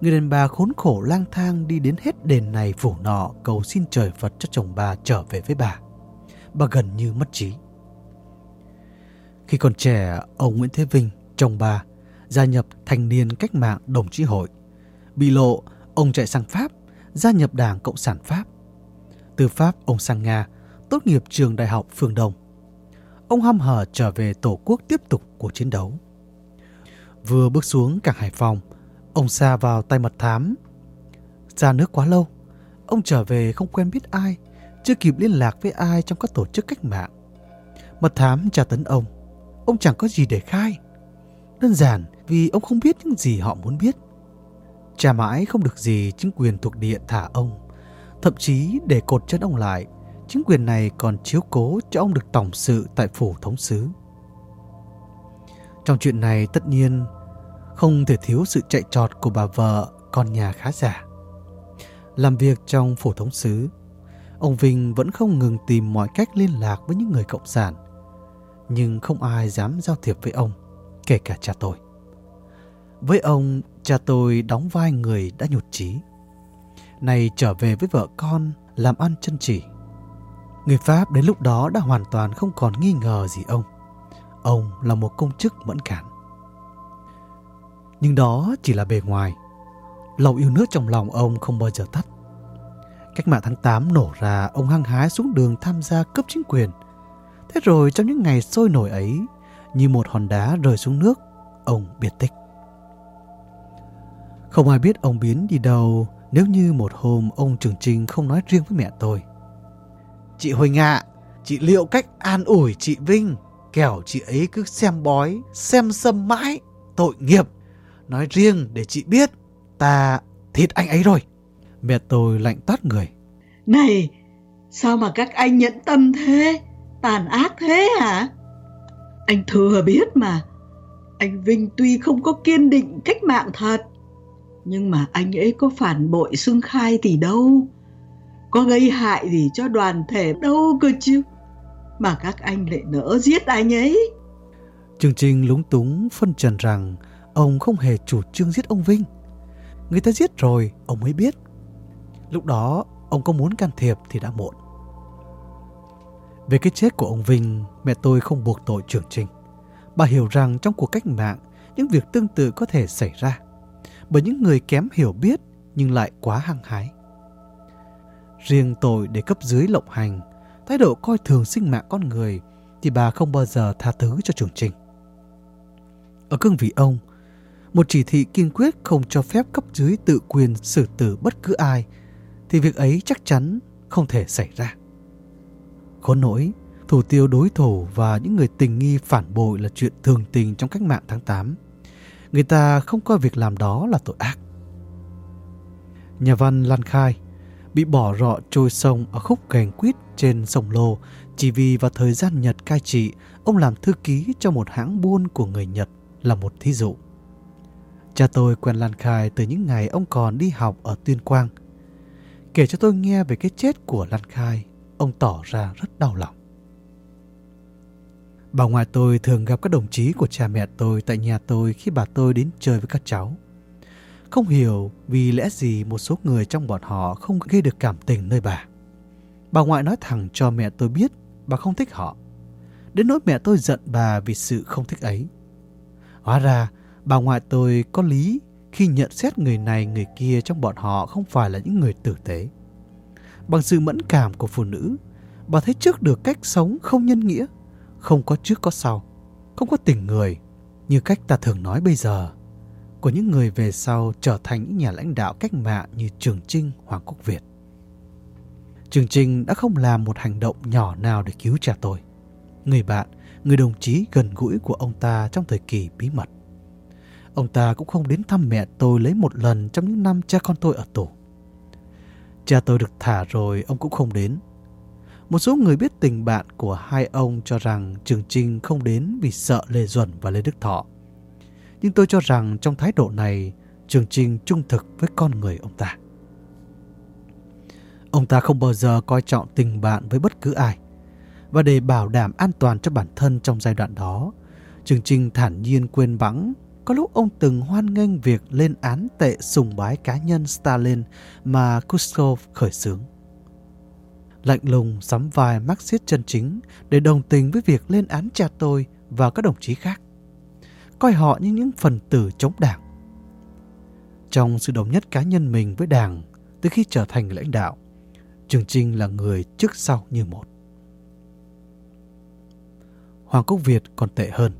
Người đàn bà khốn khổ lang thang đi đến hết đền này phủ nọ cầu xin trời Phật cho chồng bà trở về với bà bà gần như mất trí. Khi còn trẻ, ông Nguyễn Thế Vinh, chồng bà, gia nhập thanh niên cách mạng đồng chí hội. Bị lộ, ông chạy sang Pháp, gia nhập Đảng Cộng sản Pháp. Từ Pháp, ông sang Nga, tốt nghiệp trường đại học Phương Đông. Ông hăm hở trở về Tổ quốc tiếp tục cuộc chiến đấu. Vừa bước xuống cảng Hải Phòng, ông xa vào tay mật thám. Ra nước quá lâu, ông trở về không quen biết ai, chưa kịp liên lạc với ai trong các tổ chức cách mạng. Mật thám tra tấn ông, ông chẳng có gì để khai. Đơn giản vì ông không biết những gì họ muốn biết. Trả mãi không được gì chính quyền thuộc địa thả ông. Thậm chí để cột chân ông lại, chính quyền này còn chiếu cố cho ông được tổng sự tại phủ thống sứ. Trong chuyện này tất nhiên không thể thiếu sự chạy trọt của bà vợ con nhà khá giả. Làm việc trong phủ thống sứ, Ông Vinh vẫn không ngừng tìm mọi cách liên lạc với những người cộng sản. Nhưng không ai dám giao thiệp với ông, kể cả cha tôi. Với ông, cha tôi đóng vai người đã nhụt chí. Này trở về với vợ con, làm ăn chân chỉ. Người Pháp đến lúc đó đã hoàn toàn không còn nghi ngờ gì ông. Ông là một công chức mẫn cản. Nhưng đó chỉ là bề ngoài. Lòng yêu nước trong lòng ông không bao giờ tắt. Cách mạng tháng 8 nổ ra, ông hăng hái xuống đường tham gia cấp chính quyền. Thế rồi trong những ngày sôi nổi ấy, như một hòn đá rơi xuống nước, ông biệt tích. Không ai biết ông biến đi đâu nếu như một hôm ông Trường Trinh không nói riêng với mẹ tôi. Chị Huỳnh ạ, chị liệu cách an ủi chị Vinh, kẻo chị ấy cứ xem bói, xem sâm mãi, tội nghiệp. Nói riêng để chị biết, ta thịt anh ấy rồi. Mẹ tôi lạnh toát người. Này, sao mà các anh nhẫn tâm thế? Tàn ác thế hả? Anh thừa biết mà. Anh Vinh tuy không có kiên định cách mạng thật, nhưng mà anh ấy có phản bội xương khai thì đâu. Có gây hại gì cho đoàn thể đâu cơ chứ. Mà các anh lại nỡ giết anh ấy. Chương trình lúng túng phân trần rằng ông không hề chủ trương giết ông Vinh. Người ta giết rồi, ông mới biết Lúc đó, ông có muốn can thiệp thì đã muộn. Về cái chết của ông Vinh, mẹ tôi không buộc tội trưởng trinh. Bà hiểu rằng trong cuộc cách mạng, những việc tương tự có thể xảy ra bởi những người kém hiểu biết nhưng lại quá hăng hái. Riêng tội để cấp dưới lộng hành, thái độ coi thường sinh mạng con người thì bà không bao giờ tha thứ cho trưởng trinh. Ở cương vị ông, một chỉ thị kiên quyết không cho phép cấp dưới tự quyền xử tử bất cứ ai thì việc ấy chắc chắn không thể xảy ra. Khốn nỗi, thủ tiêu đối thủ và những người tình nghi phản bội là chuyện thường tình trong cách mạng tháng 8. Người ta không coi việc làm đó là tội ác. Nhà văn Lan Khai bị bỏ rọ trôi sông ở khúc gành quýt trên sông Lô chỉ vì vào thời gian Nhật cai trị, ông làm thư ký cho một hãng buôn của người Nhật là một thí dụ. Cha tôi quen Lan Khai từ những ngày ông còn đi học ở Tuyên Quang – Kể cho tôi nghe về cái chết của Lan Khai, ông tỏ ra rất đau lòng. Bà ngoại tôi thường gặp các đồng chí của cha mẹ tôi tại nhà tôi khi bà tôi đến chơi với các cháu. Không hiểu vì lẽ gì một số người trong bọn họ không gây được cảm tình nơi bà. Bà ngoại nói thẳng cho mẹ tôi biết bà không thích họ. Đến nỗi mẹ tôi giận bà vì sự không thích ấy. Hóa ra, bà ngoại tôi có lý khi nhận xét người này người kia trong bọn họ không phải là những người tử tế. Bằng sự mẫn cảm của phụ nữ, bà thấy trước được cách sống không nhân nghĩa, không có trước có sau, không có tình người, như cách ta thường nói bây giờ, của những người về sau trở thành những nhà lãnh đạo cách mạng như Trường Trinh, Hoàng Quốc Việt. Trường Trinh đã không làm một hành động nhỏ nào để cứu cha tôi. Người bạn, người đồng chí gần gũi của ông ta trong thời kỳ bí mật. Ông ta cũng không đến thăm mẹ tôi lấy một lần trong những năm cha con tôi ở tù. Cha tôi được thả rồi ông cũng không đến. Một số người biết tình bạn của hai ông cho rằng Trường Trinh không đến vì sợ Lê Duẩn và Lê Đức Thọ. Nhưng tôi cho rằng trong thái độ này, Trường Trinh trung thực với con người ông ta. Ông ta không bao giờ coi trọng tình bạn với bất cứ ai. Và để bảo đảm an toàn cho bản thân trong giai đoạn đó, Trường Trinh thản nhiên quên bẵng có lúc ông từng hoan nghênh việc lên án tệ sùng bái cá nhân Stalin mà Kuskov khởi xướng. Lạnh lùng sắm vai Marxist chân chính để đồng tình với việc lên án cha tôi và các đồng chí khác. Coi họ như những phần tử chống đảng. Trong sự đồng nhất cá nhân mình với đảng từ khi trở thành lãnh đạo, Trường Trinh là người trước sau như một. Hoàng Quốc Việt còn tệ hơn.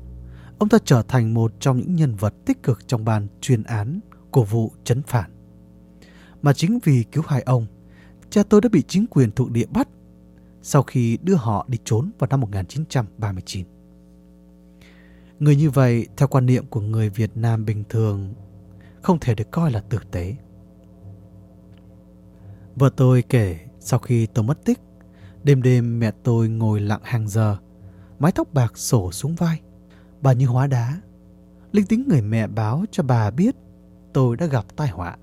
Ông ta trở thành một trong những nhân vật tích cực trong ban chuyên án của vụ chấn phản. Mà chính vì cứu hai ông, cha tôi đã bị chính quyền thuộc địa bắt sau khi đưa họ đi trốn vào năm 1939. Người như vậy, theo quan niệm của người Việt Nam bình thường, không thể được coi là tử tế. Vợ tôi kể sau khi tôi mất tích, đêm đêm mẹ tôi ngồi lặng hàng giờ, mái tóc bạc sổ xuống vai. Bà như hóa đá. Linh tính người mẹ báo cho bà biết tôi đã gặp tai họa.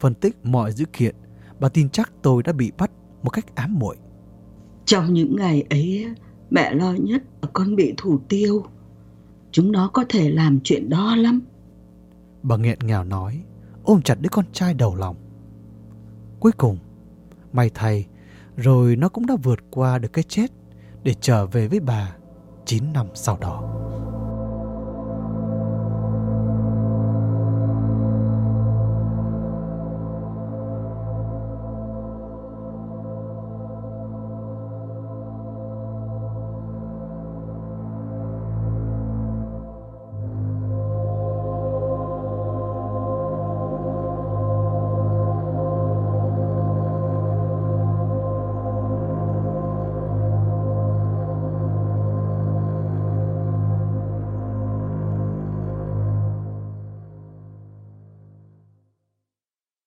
Phân tích mọi dữ kiện, bà tin chắc tôi đã bị bắt một cách ám muội. Trong những ngày ấy, mẹ lo nhất là con bị thủ tiêu. Chúng nó có thể làm chuyện đó lắm. Bà nghẹn ngào nói, ôm chặt đứa con trai đầu lòng. Cuối cùng, may thay, rồi nó cũng đã vượt qua được cái chết để trở về với bà 9 năm sau đó.